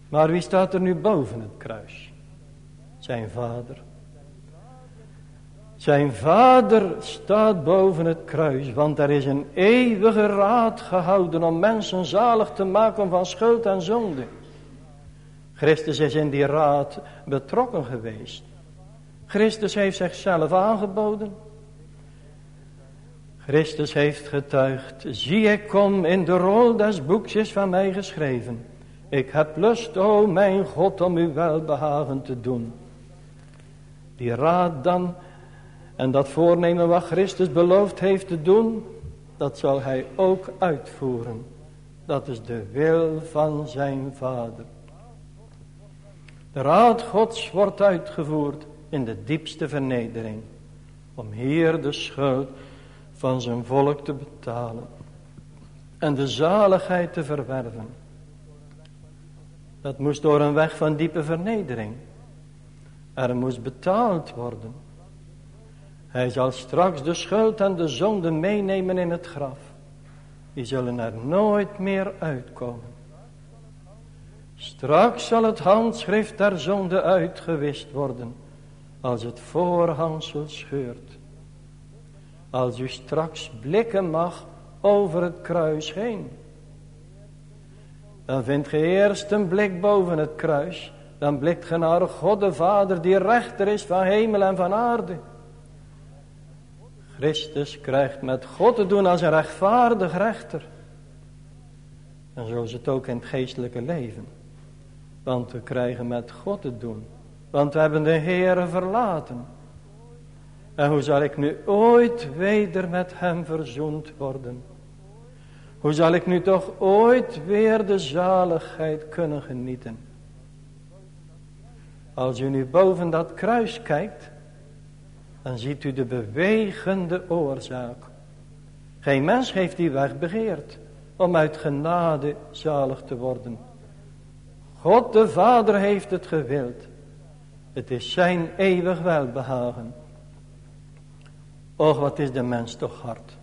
Maar wie staat er nu boven het kruis? Zijn vader. Zijn vader staat boven het kruis, want er is een eeuwige raad gehouden om mensen zalig te maken van schuld en zonde. Christus is in die raad betrokken geweest. Christus heeft zichzelf aangeboden. Christus heeft getuigd, zie ik kom in de rol des boekjes van mij geschreven. Ik heb lust, o mijn God, om u welbehagen te doen. Die raad dan en dat voornemen wat Christus beloofd heeft te doen, dat zal hij ook uitvoeren. Dat is de wil van zijn vader. De raad gods wordt uitgevoerd in de diepste vernedering. Om hier de schuld van zijn volk te betalen. en de zaligheid te verwerven. Dat moest door een weg van diepe vernedering. Er moest betaald worden. Hij zal straks de schuld en de zonde meenemen in het graf. Die zullen er nooit meer uitkomen. Straks zal het handschrift der zonde uitgewist worden. Als het voorhangsel scheurt. Als u straks blikken mag over het kruis heen. Dan vindt ge eerst een blik boven het kruis. Dan blikt ge naar God de Vader die rechter is van hemel en van aarde. Christus krijgt met God te doen als een rechtvaardig rechter. En zo is het ook in het geestelijke leven. Want we krijgen met God te doen. Want we hebben de Heere verlaten. En hoe zal ik nu ooit weder met hem verzoend worden? Hoe zal ik nu toch ooit weer de zaligheid kunnen genieten? Als u nu boven dat kruis kijkt, dan ziet u de bewegende oorzaak. Geen mens heeft die weg begeerd om uit genade zalig te worden. God de Vader heeft het gewild. Het is zijn eeuwig welbehagen. Och, wat is de mens toch hard.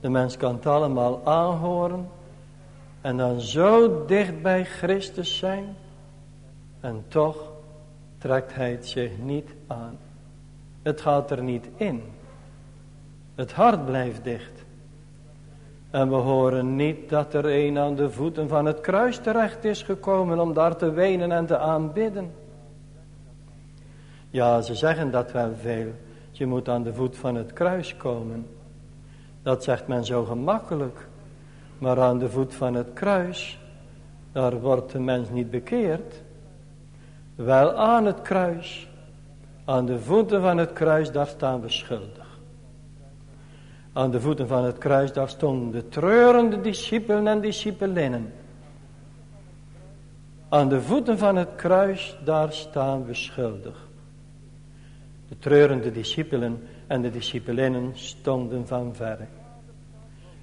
De mens kan het allemaal aanhoren. En dan zo dicht bij Christus zijn. En toch trekt hij het zich niet aan. Het gaat er niet in. Het hart blijft dicht. En we horen niet dat er een aan de voeten van het kruis terecht is gekomen om daar te wenen en te aanbidden. Ja, ze zeggen dat wel veel. Je moet aan de voet van het kruis komen. Dat zegt men zo gemakkelijk. Maar aan de voet van het kruis, daar wordt de mens niet bekeerd. Wel aan het kruis, aan de voeten van het kruis, daar staan we schuldig. Aan de voeten van het kruis, daar stonden de treurende discipelen en discipelinnen. Aan de voeten van het kruis, daar staan we schuldig. De treurende discipelen en de discipelinnen stonden van verre.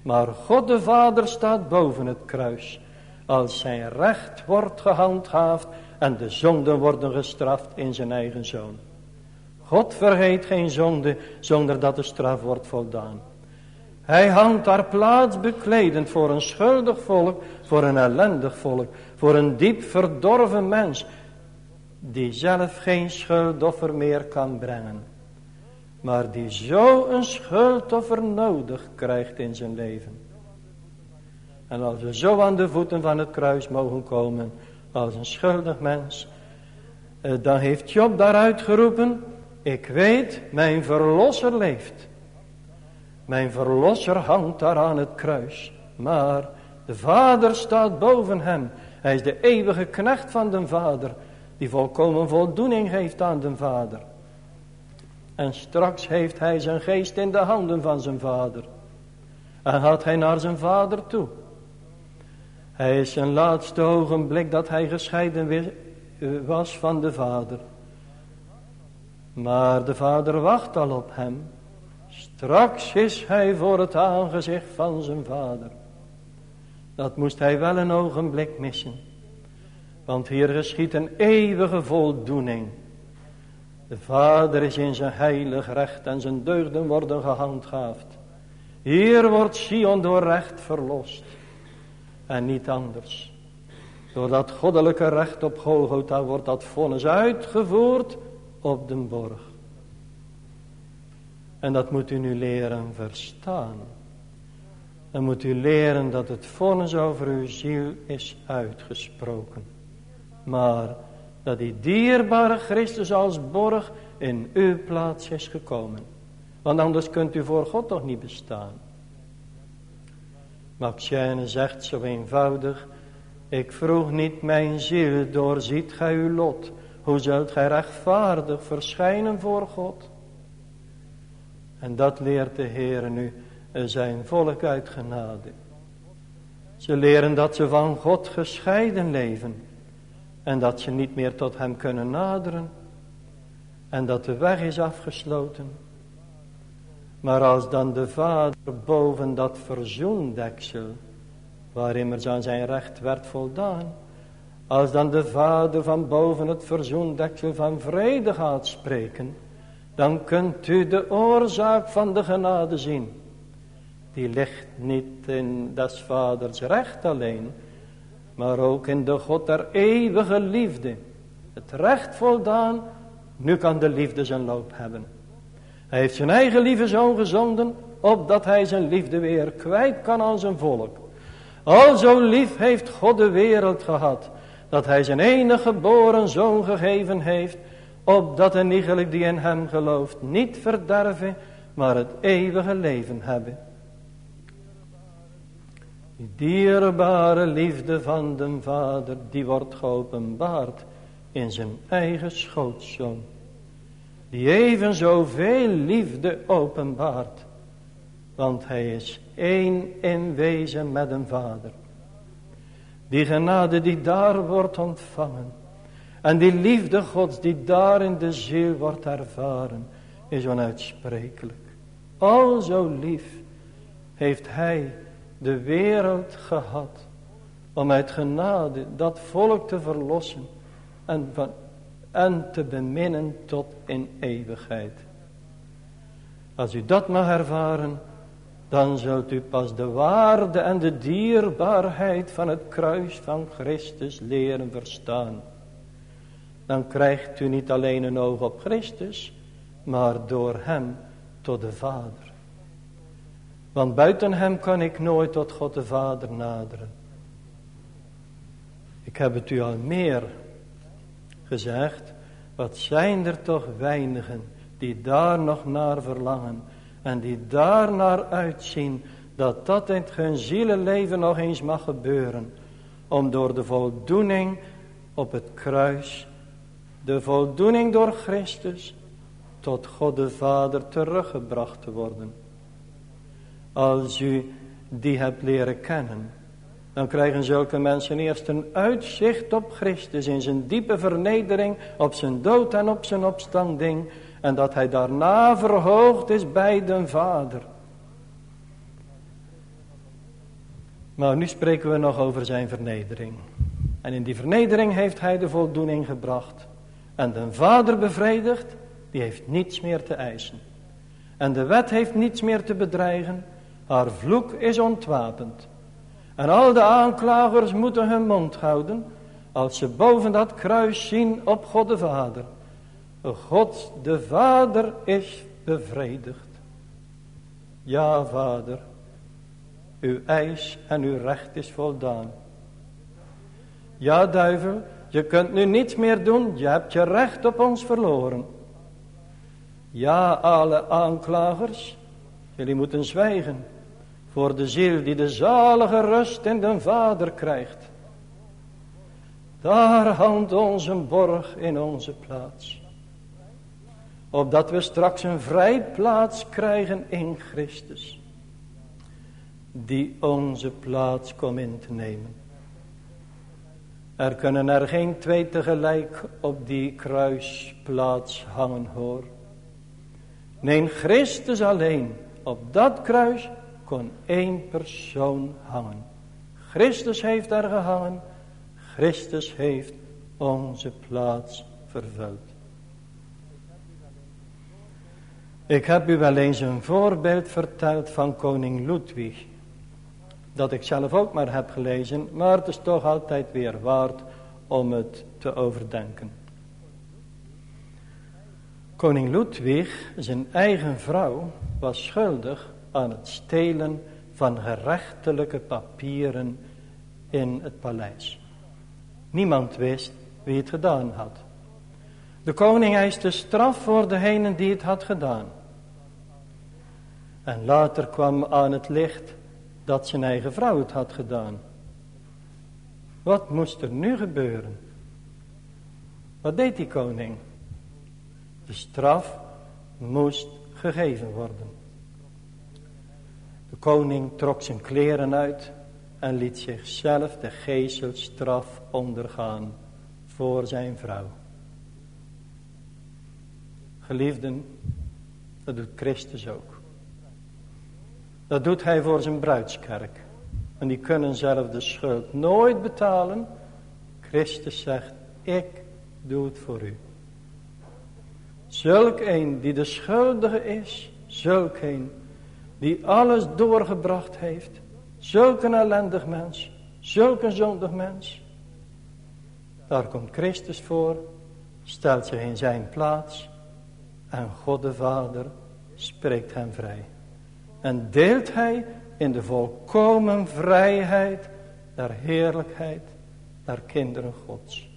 Maar God de Vader staat boven het kruis. Als zijn recht wordt gehandhaafd en de zonden worden gestraft in zijn eigen zoon. God vergeet geen zonde zonder dat de straf wordt voldaan. Hij hangt daar plaats bekledend voor een schuldig volk, voor een ellendig volk, voor een diep verdorven mens, die zelf geen schuldoffer meer kan brengen. Maar die zo een schuldoffer nodig krijgt in zijn leven. En als we zo aan de voeten van het kruis mogen komen als een schuldig mens. Eh, dan heeft Job daaruit geroepen. Ik weet mijn verlosser leeft. Mijn verlosser hangt daar aan het kruis. Maar de vader staat boven hem. Hij is de eeuwige knecht van de vader. Die volkomen voldoening heeft aan de vader. En straks heeft hij zijn geest in de handen van zijn vader. En gaat hij naar zijn vader toe. Hij is zijn laatste ogenblik dat hij gescheiden eh, was van de vader. Maar de vader wacht al op hem. Straks is hij voor het aangezicht van zijn vader. Dat moest hij wel een ogenblik missen. Want hier geschiet een eeuwige voldoening. De vader is in zijn heilig recht en zijn deugden worden gehandhaafd. Hier wordt Sion door recht verlost. En niet anders. Door dat goddelijke recht op Golgotha wordt dat vonnis uitgevoerd op de borg. En dat moet u nu leren verstaan. Dan moet u leren dat het vonnis over uw ziel is uitgesproken. Maar dat die dierbare Christus als borg in uw plaats is gekomen. Want anders kunt u voor God toch niet bestaan. Maxiane zegt zo eenvoudig. Ik vroeg niet mijn ziel, doorziet gij uw lot. Hoe zult gij rechtvaardig verschijnen voor God? En dat leert de Heer nu zijn volk uit genade. Ze leren dat ze van God gescheiden leven. En dat ze niet meer tot hem kunnen naderen. En dat de weg is afgesloten. Maar als dan de vader boven dat verzoendeksel waar immers aan zijn recht werd voldaan. Als dan de Vader van boven het verzoendeksel van vrede gaat spreken, dan kunt u de oorzaak van de genade zien. Die ligt niet in des vaders recht alleen, maar ook in de God der eeuwige liefde. Het recht voldaan, nu kan de liefde zijn loop hebben. Hij heeft zijn eigen lieve zoon gezonden, opdat hij zijn liefde weer kwijt kan aan zijn volk. Al zo lief heeft God de wereld gehad, dat hij zijn enige geboren zoon gegeven heeft, opdat een iegelijk die in hem gelooft niet verderven, maar het eeuwige leven hebben. Die dierbare liefde van de Vader, die wordt geopenbaard in zijn eigen schootzoon. Die even zoveel liefde openbaart, want hij is één in wezen met een Vader. Die genade die daar wordt ontvangen. En die liefde gods die daar in de ziel wordt ervaren. Is onuitsprekelijk. Al zo lief heeft hij de wereld gehad. Om uit genade dat volk te verlossen. En, van, en te beminnen tot in eeuwigheid. Als u dat mag ervaren dan zult u pas de waarde en de dierbaarheid van het kruis van Christus leren verstaan. Dan krijgt u niet alleen een oog op Christus, maar door hem tot de Vader. Want buiten hem kan ik nooit tot God de Vader naderen. Ik heb het u al meer gezegd, wat zijn er toch weinigen die daar nog naar verlangen en die daarnaar uitzien dat dat in het zielenleven nog eens mag gebeuren. Om door de voldoening op het kruis, de voldoening door Christus, tot God de Vader teruggebracht te worden. Als u die hebt leren kennen, dan krijgen zulke mensen eerst een uitzicht op Christus in zijn diepe vernedering, op zijn dood en op zijn opstanding. En dat hij daarna verhoogd is bij de Vader. Maar nu spreken we nog over zijn vernedering. En in die vernedering heeft hij de voldoening gebracht. En de Vader bevredigd, die heeft niets meer te eisen. En de wet heeft niets meer te bedreigen. Haar vloek is ontwapend. En al de aanklagers moeten hun mond houden als ze boven dat kruis zien op God de Vader. God de Vader is bevredigd. Ja, Vader, uw eis en uw recht is voldaan. Ja, duivel, je kunt nu niets meer doen, je hebt je recht op ons verloren. Ja, alle aanklagers, jullie moeten zwijgen voor de ziel die de zalige rust in de Vader krijgt. Daar hangt onze borg in onze plaats opdat we straks een vrijplaats krijgen in Christus. Die onze plaats komt in te nemen. Er kunnen er geen twee tegelijk op die kruisplaats hangen hoor. Nee, Christus alleen. Op dat kruis kon één persoon hangen. Christus heeft daar gehangen. Christus heeft onze plaats vervuld. Ik heb u wel eens een voorbeeld verteld van koning Ludwig. Dat ik zelf ook maar heb gelezen, maar het is toch altijd weer waard om het te overdenken. Koning Ludwig, zijn eigen vrouw, was schuldig aan het stelen van gerechtelijke papieren in het paleis. Niemand wist wie het gedaan had. De koning eiste straf voor degene die het had gedaan. En later kwam aan het licht dat zijn eigen vrouw het had gedaan. Wat moest er nu gebeuren? Wat deed die koning? De straf moest gegeven worden. De koning trok zijn kleren uit en liet zichzelf de gezelstraf ondergaan voor zijn vrouw. Geliefden, dat doet Christus ook. Dat doet hij voor zijn bruidskerk. En die kunnen zelf de schuld nooit betalen. Christus zegt, ik doe het voor u. Zulk een die de schuldige is, zulk een die alles doorgebracht heeft, zulk een ellendig mens, zulk een zondig mens. Daar komt Christus voor, stelt zich in zijn plaats en God de Vader spreekt hem vrij. En deelt hij in de volkomen vrijheid der heerlijkheid der kinderen Gods.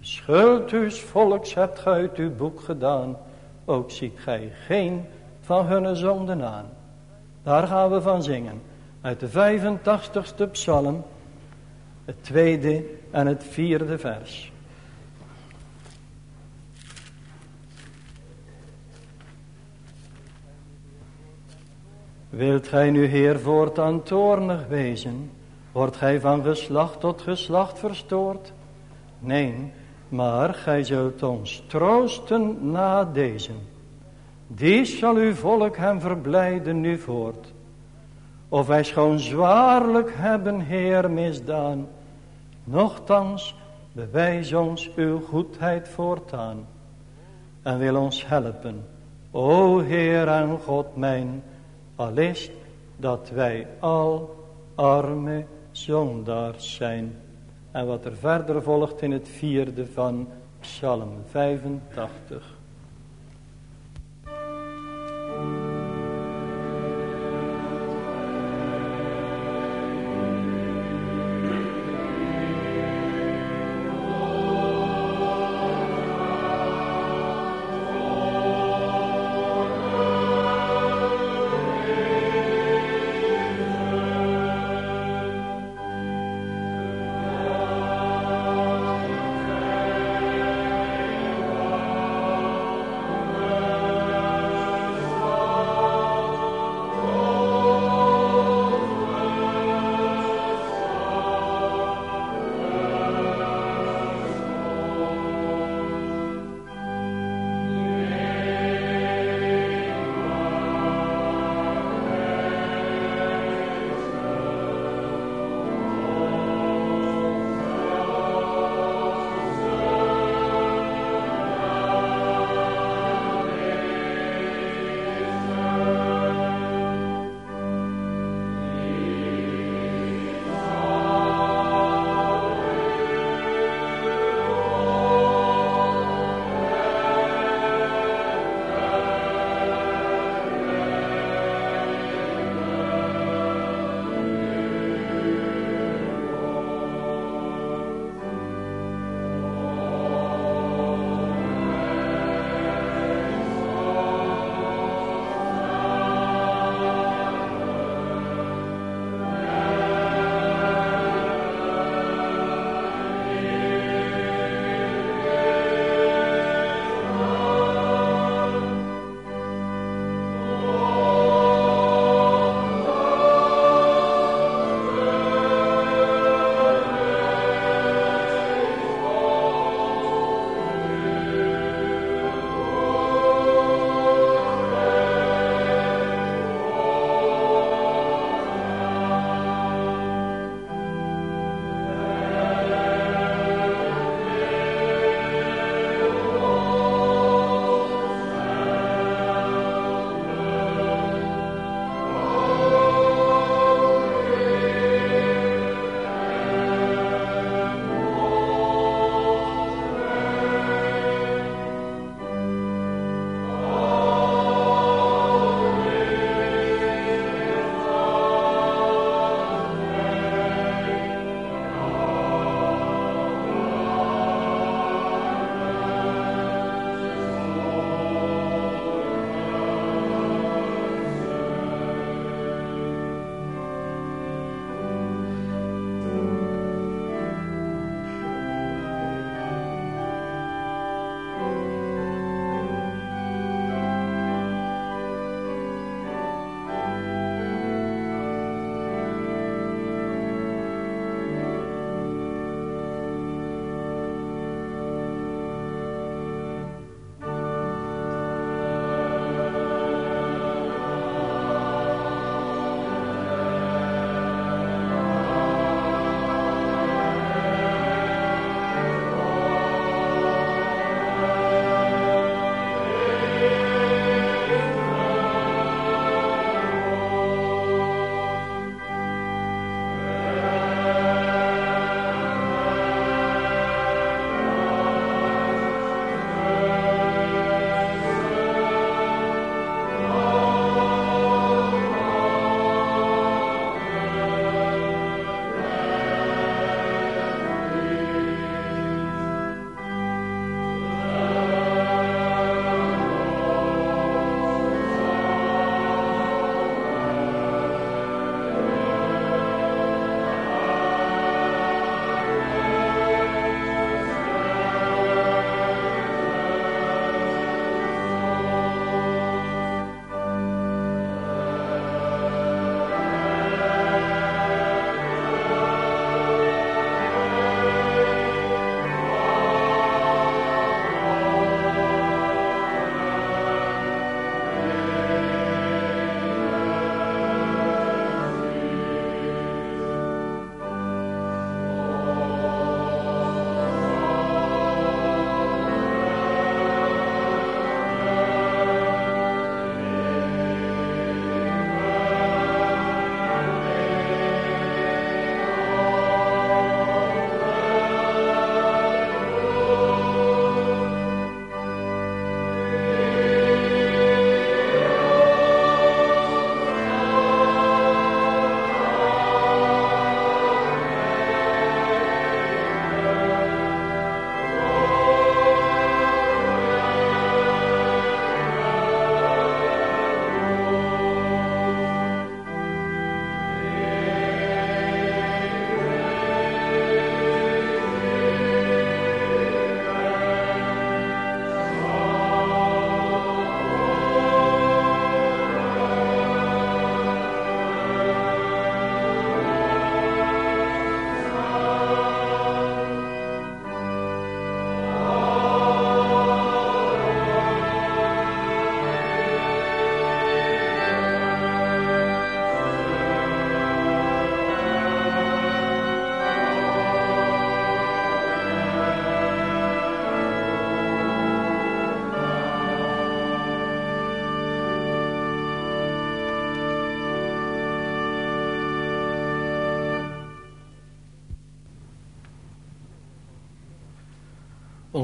Schuld uws volks hebt gij uit uw boek gedaan, ook ziet gij geen van hun zonden aan. Daar gaan we van zingen. Uit de 85ste psalm, het tweede en het vierde vers. Wilt gij nu Heer voortaan toornig wezen? Wordt gij van geslacht tot geslacht verstoord? Nee, maar gij zult ons troosten na deze. Die zal uw volk hem verblijden nu voort. Of wij schoon zwaarlijk hebben, Heer, misdaan. Nochtans, bewijs ons uw goedheid voortaan. En wil ons helpen, o Heer en God mijn, al is dat wij al arme zondaars zijn. En wat er verder volgt in het vierde van Psalm 85.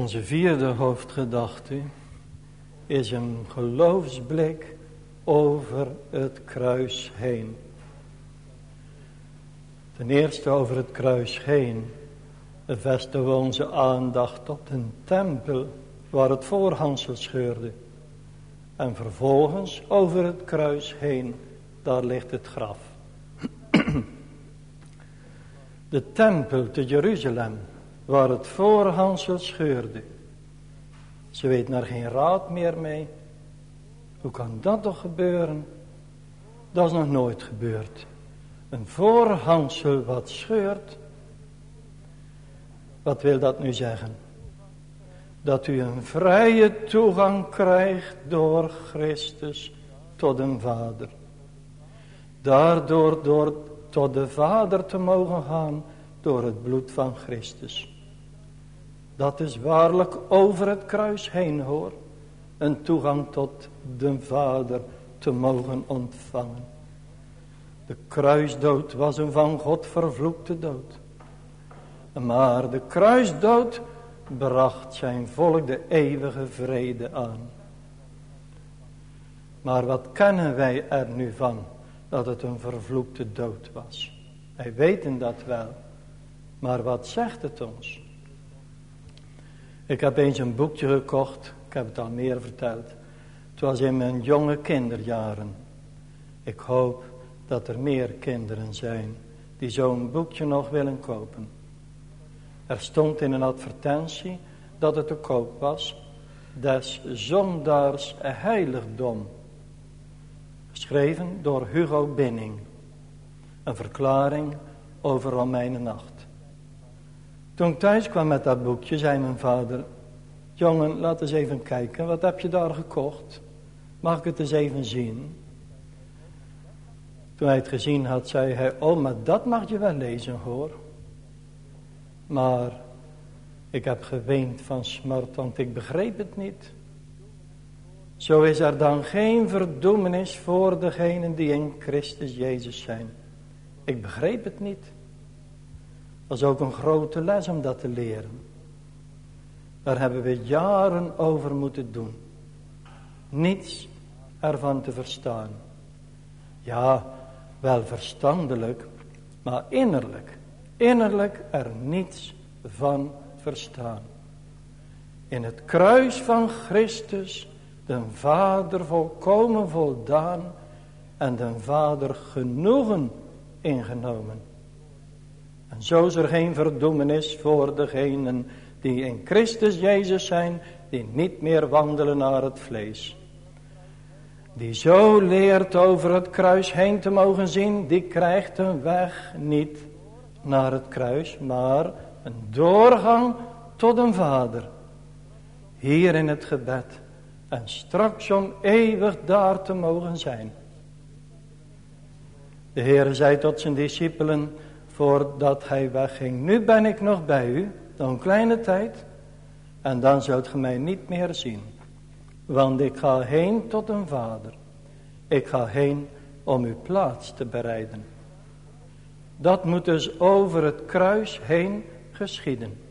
Onze vierde hoofdgedachte is een geloofsblik over het kruis heen. Ten eerste over het kruis heen vestigen we onze aandacht op een tempel waar het voorhangsel scheurde. En vervolgens over het kruis heen, daar ligt het graf. De tempel te Jeruzalem, waar het voorhangsel scheurde. Ze weet naar geen raad meer mee. Hoe kan dat toch gebeuren? Dat is nog nooit gebeurd. Een voorhangsel wat scheurt. Wat wil dat nu zeggen? Dat u een vrije toegang krijgt door Christus tot een vader. Daardoor door tot de vader te mogen gaan door het bloed van Christus. Dat is waarlijk over het kruis heen hoor. Een toegang tot de vader te mogen ontvangen. De kruisdood was een van God vervloekte dood. Maar de kruisdood bracht zijn volk de eeuwige vrede aan. Maar wat kennen wij er nu van dat het een vervloekte dood was? Wij weten dat wel. Maar wat zegt het ons? Ik heb eens een boekje gekocht. Ik heb het al meer verteld. Het was in mijn jonge kinderjaren. Ik hoop dat er meer kinderen zijn die zo'n boekje nog willen kopen. Er stond in een advertentie dat het te koop was. Des zondaars heiligdom. Geschreven door Hugo Binning. Een verklaring over Romeinen 8. Toen ik thuis kwam met dat boekje, zei mijn vader... Jongen, laat eens even kijken, wat heb je daar gekocht? Mag ik het eens even zien? Toen hij het gezien had, zei hij, oh, maar dat mag je wel lezen hoor. Maar ik heb geweend van smart, want ik begreep het niet. Zo is er dan geen verdoemenis voor degenen die in Christus Jezus zijn. Ik begreep het niet. Is ook een grote les om dat te leren. Daar hebben we jaren over moeten doen. Niets ervan te verstaan. Ja, wel verstandelijk, maar innerlijk, innerlijk er niets van verstaan. In het kruis van Christus, de Vader volkomen voldaan en de Vader genoegen ingenomen. En zo is er geen verdoemenis voor degenen die in Christus Jezus zijn, die niet meer wandelen naar het vlees. Die zo leert over het kruis heen te mogen zien, die krijgt een weg niet naar het kruis, maar een doorgang tot een vader. Hier in het gebed en straks om eeuwig daar te mogen zijn. De Heer zei tot zijn discipelen voordat hij wegging, nu ben ik nog bij u, nog een kleine tijd, en dan zult ge mij niet meer zien. Want ik ga heen tot een vader. Ik ga heen om uw plaats te bereiden. Dat moet dus over het kruis heen geschieden.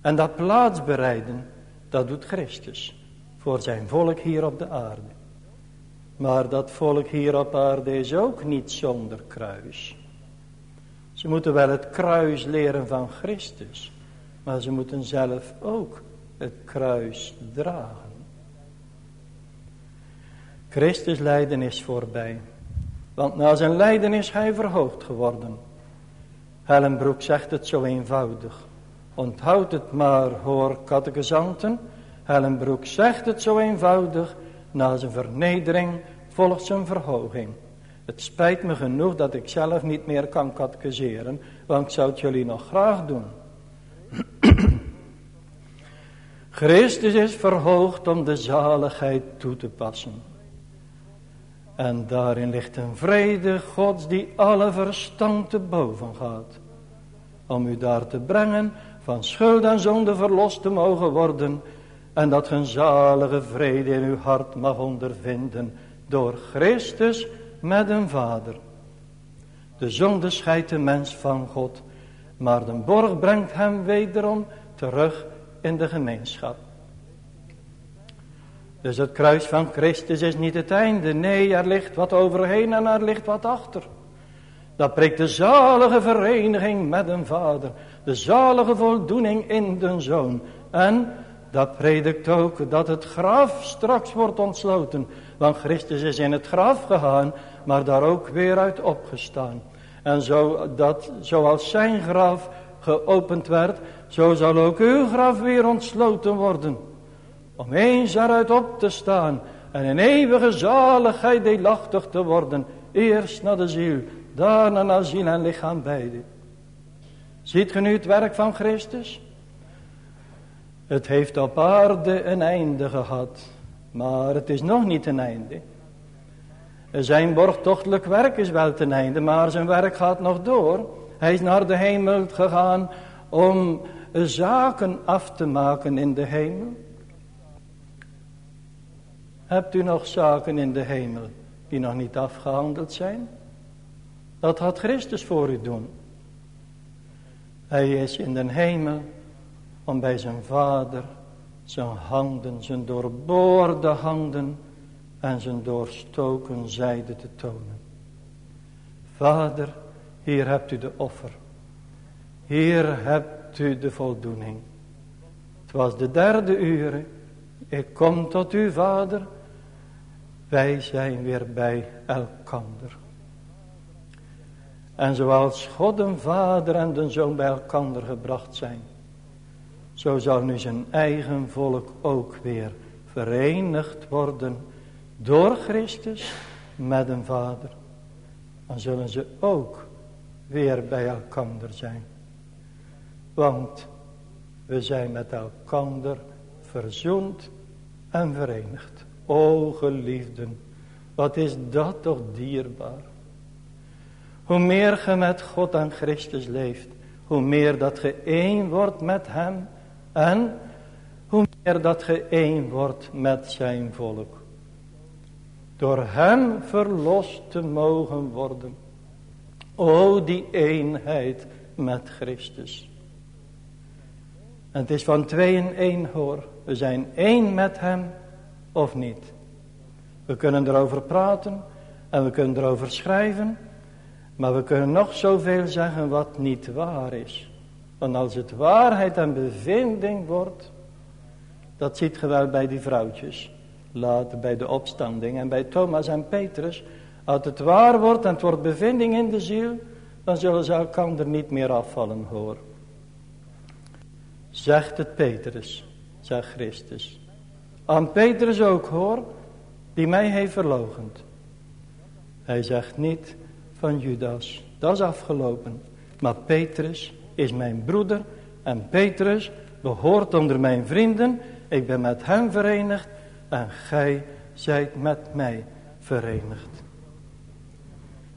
En dat plaats bereiden, dat doet Christus voor zijn volk hier op de aarde. Maar dat volk hier op aarde is ook niet zonder kruis. Ze moeten wel het kruis leren van Christus. Maar ze moeten zelf ook het kruis dragen. Christus lijden is voorbij. Want na zijn lijden is hij verhoogd geworden. Hellenbroek zegt het zo eenvoudig. Onthoud het maar, hoor catechizanten. Hellenbroek zegt het zo eenvoudig. Na zijn vernedering volgt zijn verhoging. Het spijt me genoeg dat ik zelf niet meer kan catechiseren. Want ik zou het jullie nog graag doen. Christus is verhoogd om de zaligheid toe te passen. En daarin ligt een vrede Gods die alle verstand te boven gaat. Om u daar te brengen van schuld en zonde verlost te mogen worden. En dat een zalige vrede in uw hart mag ondervinden door Christus met een vader. De zonde scheidt de mens van God. Maar de borg brengt hem wederom terug in de gemeenschap. Dus het kruis van Christus is niet het einde. Nee, er ligt wat overheen en er ligt wat achter. Dat preekt de zalige vereniging met een vader. De zalige voldoening in de zoon. En dat predikt ook dat het graf straks wordt ontsloten. Want Christus is in het graf gegaan, maar daar ook weer uit opgestaan. En zo, dat, zoals zijn graf geopend werd, zo zal ook uw graf weer ontsloten worden. Om eens eruit op te staan en in eeuwige zaligheid deelachtig te worden. Eerst naar de ziel, daarna naar ziel en lichaam beide. Ziet ge nu het werk van Christus? Het heeft op aarde een einde gehad, maar het is nog niet een einde. Zijn borgtochtelijk werk is wel ten einde, maar zijn werk gaat nog door. Hij is naar de hemel gegaan om zaken af te maken in de hemel. Hebt u nog zaken in de hemel die nog niet afgehandeld zijn? Dat had Christus voor u doen. Hij is in de hemel om bij zijn vader zijn handen, zijn doorboorde handen en zijn doorstoken zijde te tonen. Vader, hier hebt u de offer. Hier hebt u de voldoening. Het was de derde uur. Ik kom tot u, vader. Wij zijn weer bij elkander. En zoals God een vader en de zoon bij elkander gebracht zijn. Zo zal nu zijn eigen volk ook weer verenigd worden door Christus met een vader. Dan zullen ze ook weer bij elkander zijn. Want we zijn met elkander verzoend en verenigd. O geliefden, wat is dat toch dierbaar. Hoe meer je met God en Christus leeft, hoe meer dat je één wordt met hem en hoe meer dat je één wordt met zijn volk. Door hem verlost te mogen worden. O die eenheid met Christus. En het is van twee in één hoor. We zijn één met hem of niet. We kunnen erover praten en we kunnen erover schrijven. Maar we kunnen nog zoveel zeggen wat niet waar is. Want als het waarheid en bevinding wordt, dat ziet je wel bij die vrouwtjes. Later bij de opstanding en bij Thomas en Petrus. Als het waar wordt en het wordt bevinding in de ziel, dan zullen ze elkaar niet meer afvallen hoor. Zegt het Petrus, zegt Christus. Aan Petrus ook hoor, die mij heeft verlogend. Hij zegt niet van Judas, dat is afgelopen. Maar Petrus is mijn broeder en Petrus behoort onder mijn vrienden. Ik ben met hem verenigd en gij zijt met mij verenigd.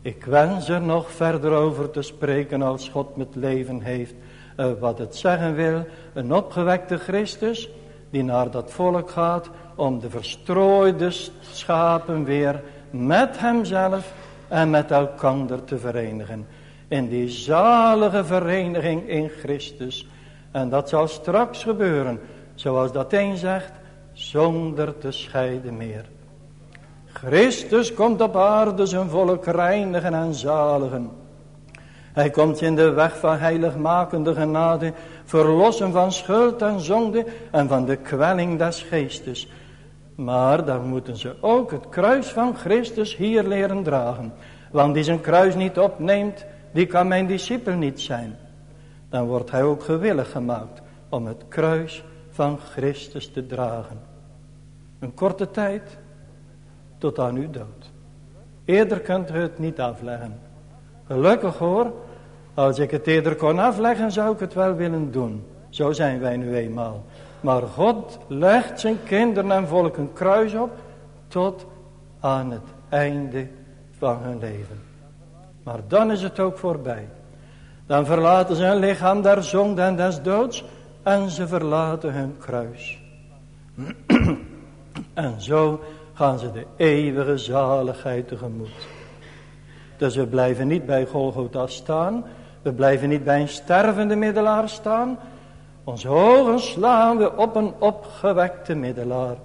Ik wens er nog verder over te spreken als God met leven heeft. Uh, wat het zeggen wil, een opgewekte Christus die naar dat volk gaat om de verstrooide schapen weer met hemzelf en met elkander te verenigen. In die zalige vereniging in Christus. En dat zal straks gebeuren, zoals dat een zegt, zonder te scheiden meer. Christus komt op aarde zijn volk reinigen en zaligen. Hij komt in de weg van heiligmakende genade, verlossen van schuld en zonde en van de kwelling des geestes. Maar dan moeten ze ook het kruis van Christus hier leren dragen. Want die zijn kruis niet opneemt, die kan mijn discipel niet zijn. Dan wordt hij ook gewillig gemaakt om het kruis van Christus te dragen. Een korte tijd tot aan uw dood. Eerder kunt u het niet afleggen. Gelukkig hoor, als ik het eerder kon afleggen zou ik het wel willen doen. Zo zijn wij nu eenmaal. Maar God legt zijn kinderen en volk een kruis op tot aan het einde van hun leven. Maar dan is het ook voorbij. Dan verlaten ze hun lichaam der zonde en des doods en ze verlaten hun kruis. en zo gaan ze de eeuwige zaligheid tegemoet. Dus we blijven niet bij Golgotha staan. We blijven niet bij een stervende middelaar staan. Onze ogen slaan we op een opgewekte middelaar.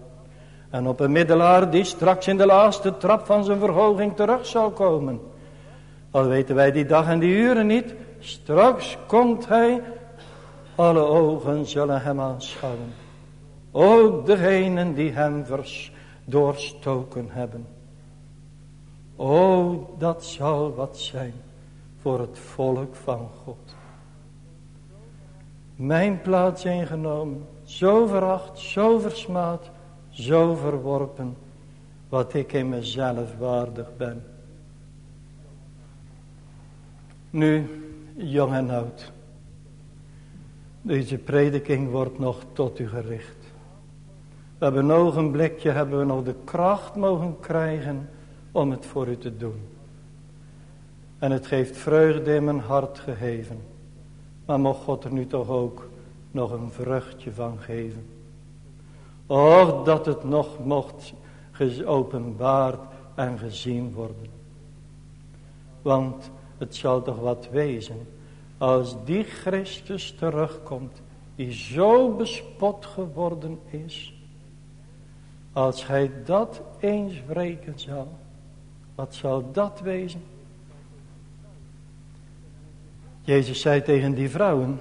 En op een middelaar die straks in de laatste trap van zijn verhoging terug zal komen. Al weten wij die dag en die uren niet. Straks komt hij. Alle ogen zullen hem aanschouwen. Ook degenen die hem vers doorstoken hebben. O, dat zal wat zijn voor het volk van God. Mijn plaats ingenomen, zo veracht, zo versmaad, zo verworpen, wat ik in mezelf waardig ben. Nu, jong en oud, deze prediking wordt nog tot u gericht. We hebben een ogenblikje, hebben we nog de kracht mogen krijgen om het voor u te doen. En het geeft vreugde in mijn hart gegeven. Maar mocht God er nu toch ook nog een vruchtje van geven. Och, dat het nog mocht geopenbaard en gezien worden. Want het zal toch wat wezen als die Christus terugkomt die zo bespot geworden is. Als hij dat eens wreken zal, wat zal dat wezen? Jezus zei tegen die vrouwen,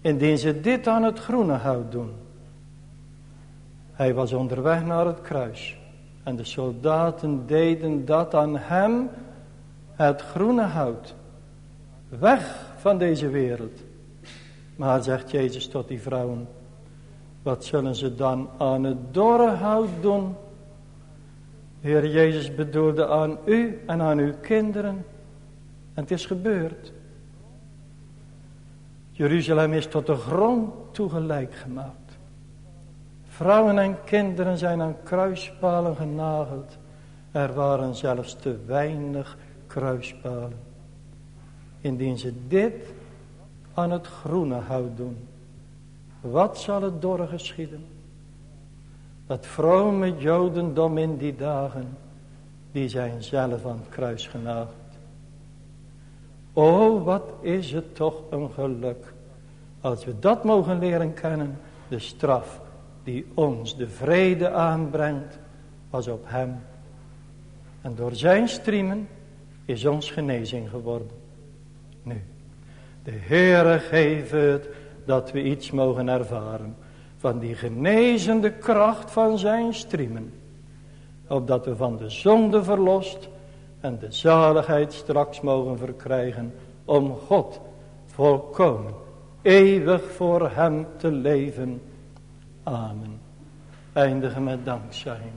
indien ze dit aan het groene hout doen. Hij was onderweg naar het kruis. En de soldaten deden dat aan hem, het groene hout. Weg van deze wereld. Maar zegt Jezus tot die vrouwen, wat zullen ze dan aan het dorre hout doen? Heer Jezus bedoelde aan u en aan uw kinderen. En het is gebeurd. Jeruzalem is tot de grond toegelijk gemaakt. Vrouwen en kinderen zijn aan kruispalen genageld. Er waren zelfs te weinig kruispalen. Indien ze dit aan het groene hout doen. Wat zal het door geschieden? Dat vrome jodendom in die dagen. Die zijn zelf aan het kruis genageld. Oh, wat is het toch een geluk. Als we dat mogen leren kennen. De straf die ons de vrede aanbrengt. Was op hem. En door zijn striemen is ons genezing geworden. Nu, de Heere geeft het dat we iets mogen ervaren. Van die genezende kracht van zijn striemen. Opdat we van de zonde verlost en de zaligheid straks mogen verkrijgen om God volkomen, eeuwig voor hem te leven. Amen. Eindigen met dankzijing.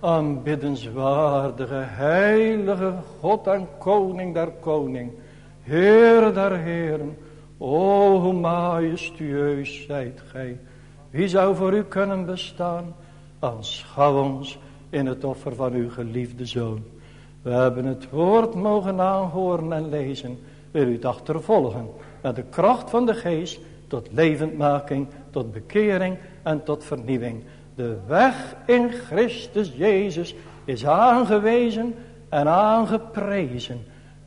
Aanbiddenswaardige, heilige God en koning der koning, Heer der heren, o hoe majestueus zijt gij. Wie zou voor u kunnen bestaan? Aanschouw ons in het offer van uw geliefde zoon. We hebben het woord mogen aanhoren en lezen. Wil u het achtervolgen met de kracht van de geest tot levendmaking, tot bekering en tot vernieuwing. De weg in Christus Jezus is aangewezen en aangeprezen.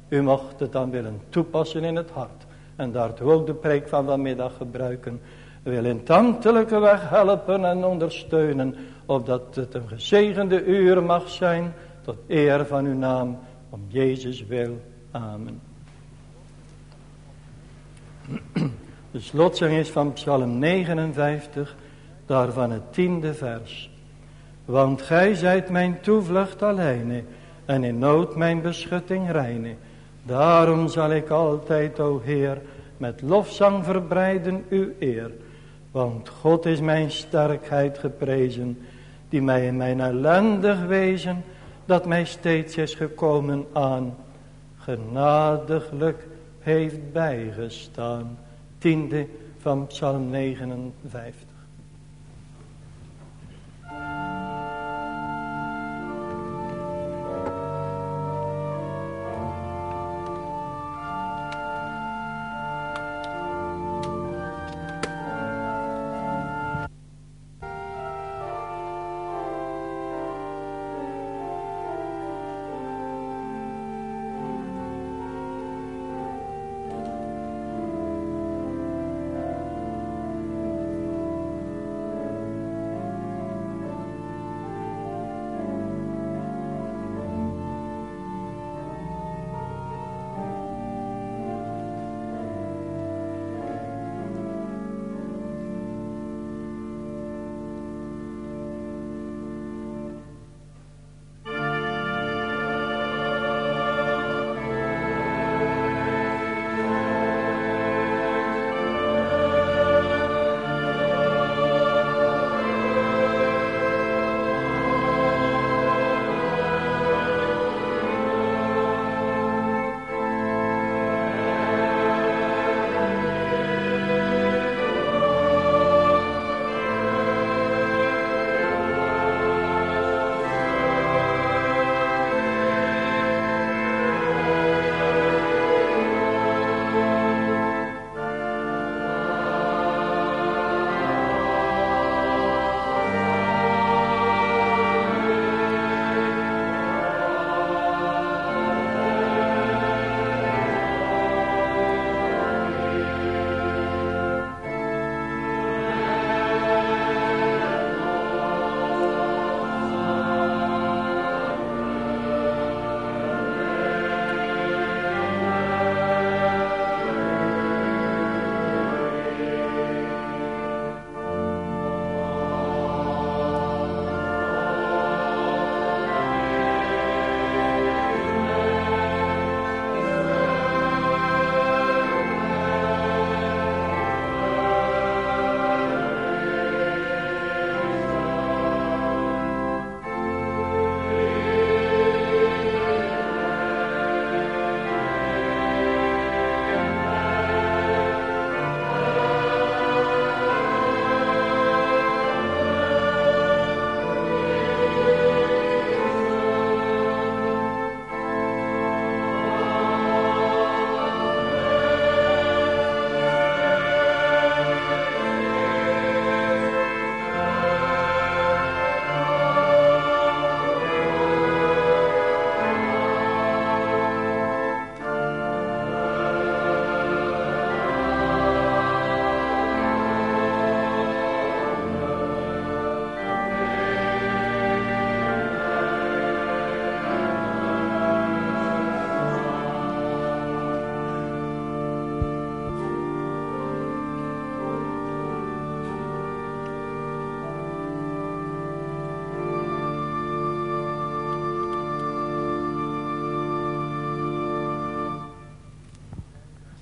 U mocht het dan willen toepassen in het hart. En daartoe ook de preek van vanmiddag gebruiken. Wil in tantelijke weg helpen en ondersteunen opdat het een gezegende uur mag zijn tot eer van uw naam, om Jezus wil. Amen. De slotzang is van Psalm 59, daarvan het tiende vers. Want gij zijt mijn toevlucht alleen en in nood mijn beschutting reine. Daarom zal ik altijd, o Heer, met lofzang verbreiden uw eer. Want God is mijn sterkheid geprezen die mij in mijn ellendig wezen, dat mij steeds is gekomen aan, genadiglijk heeft bijgestaan. Tiende van Psalm 59.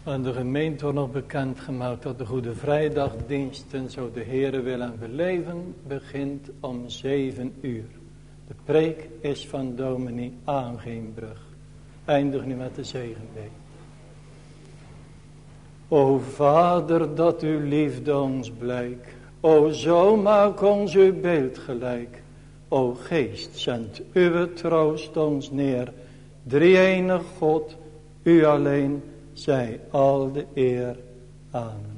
Aan de gemeente wordt nog bekendgemaakt dat de Goede Vrijdagdiensten, zo de Heere wil en beleven, begint om zeven uur. De preek is van dominee Aangeenbrug. Eindig nu met de zegenbee. O Vader, dat uw liefde ons blijk. O zo maak ons uw beeld gelijk. O Geest, zend uw troost ons neer. Drie enig God, u alleen zij al de eer. Amen.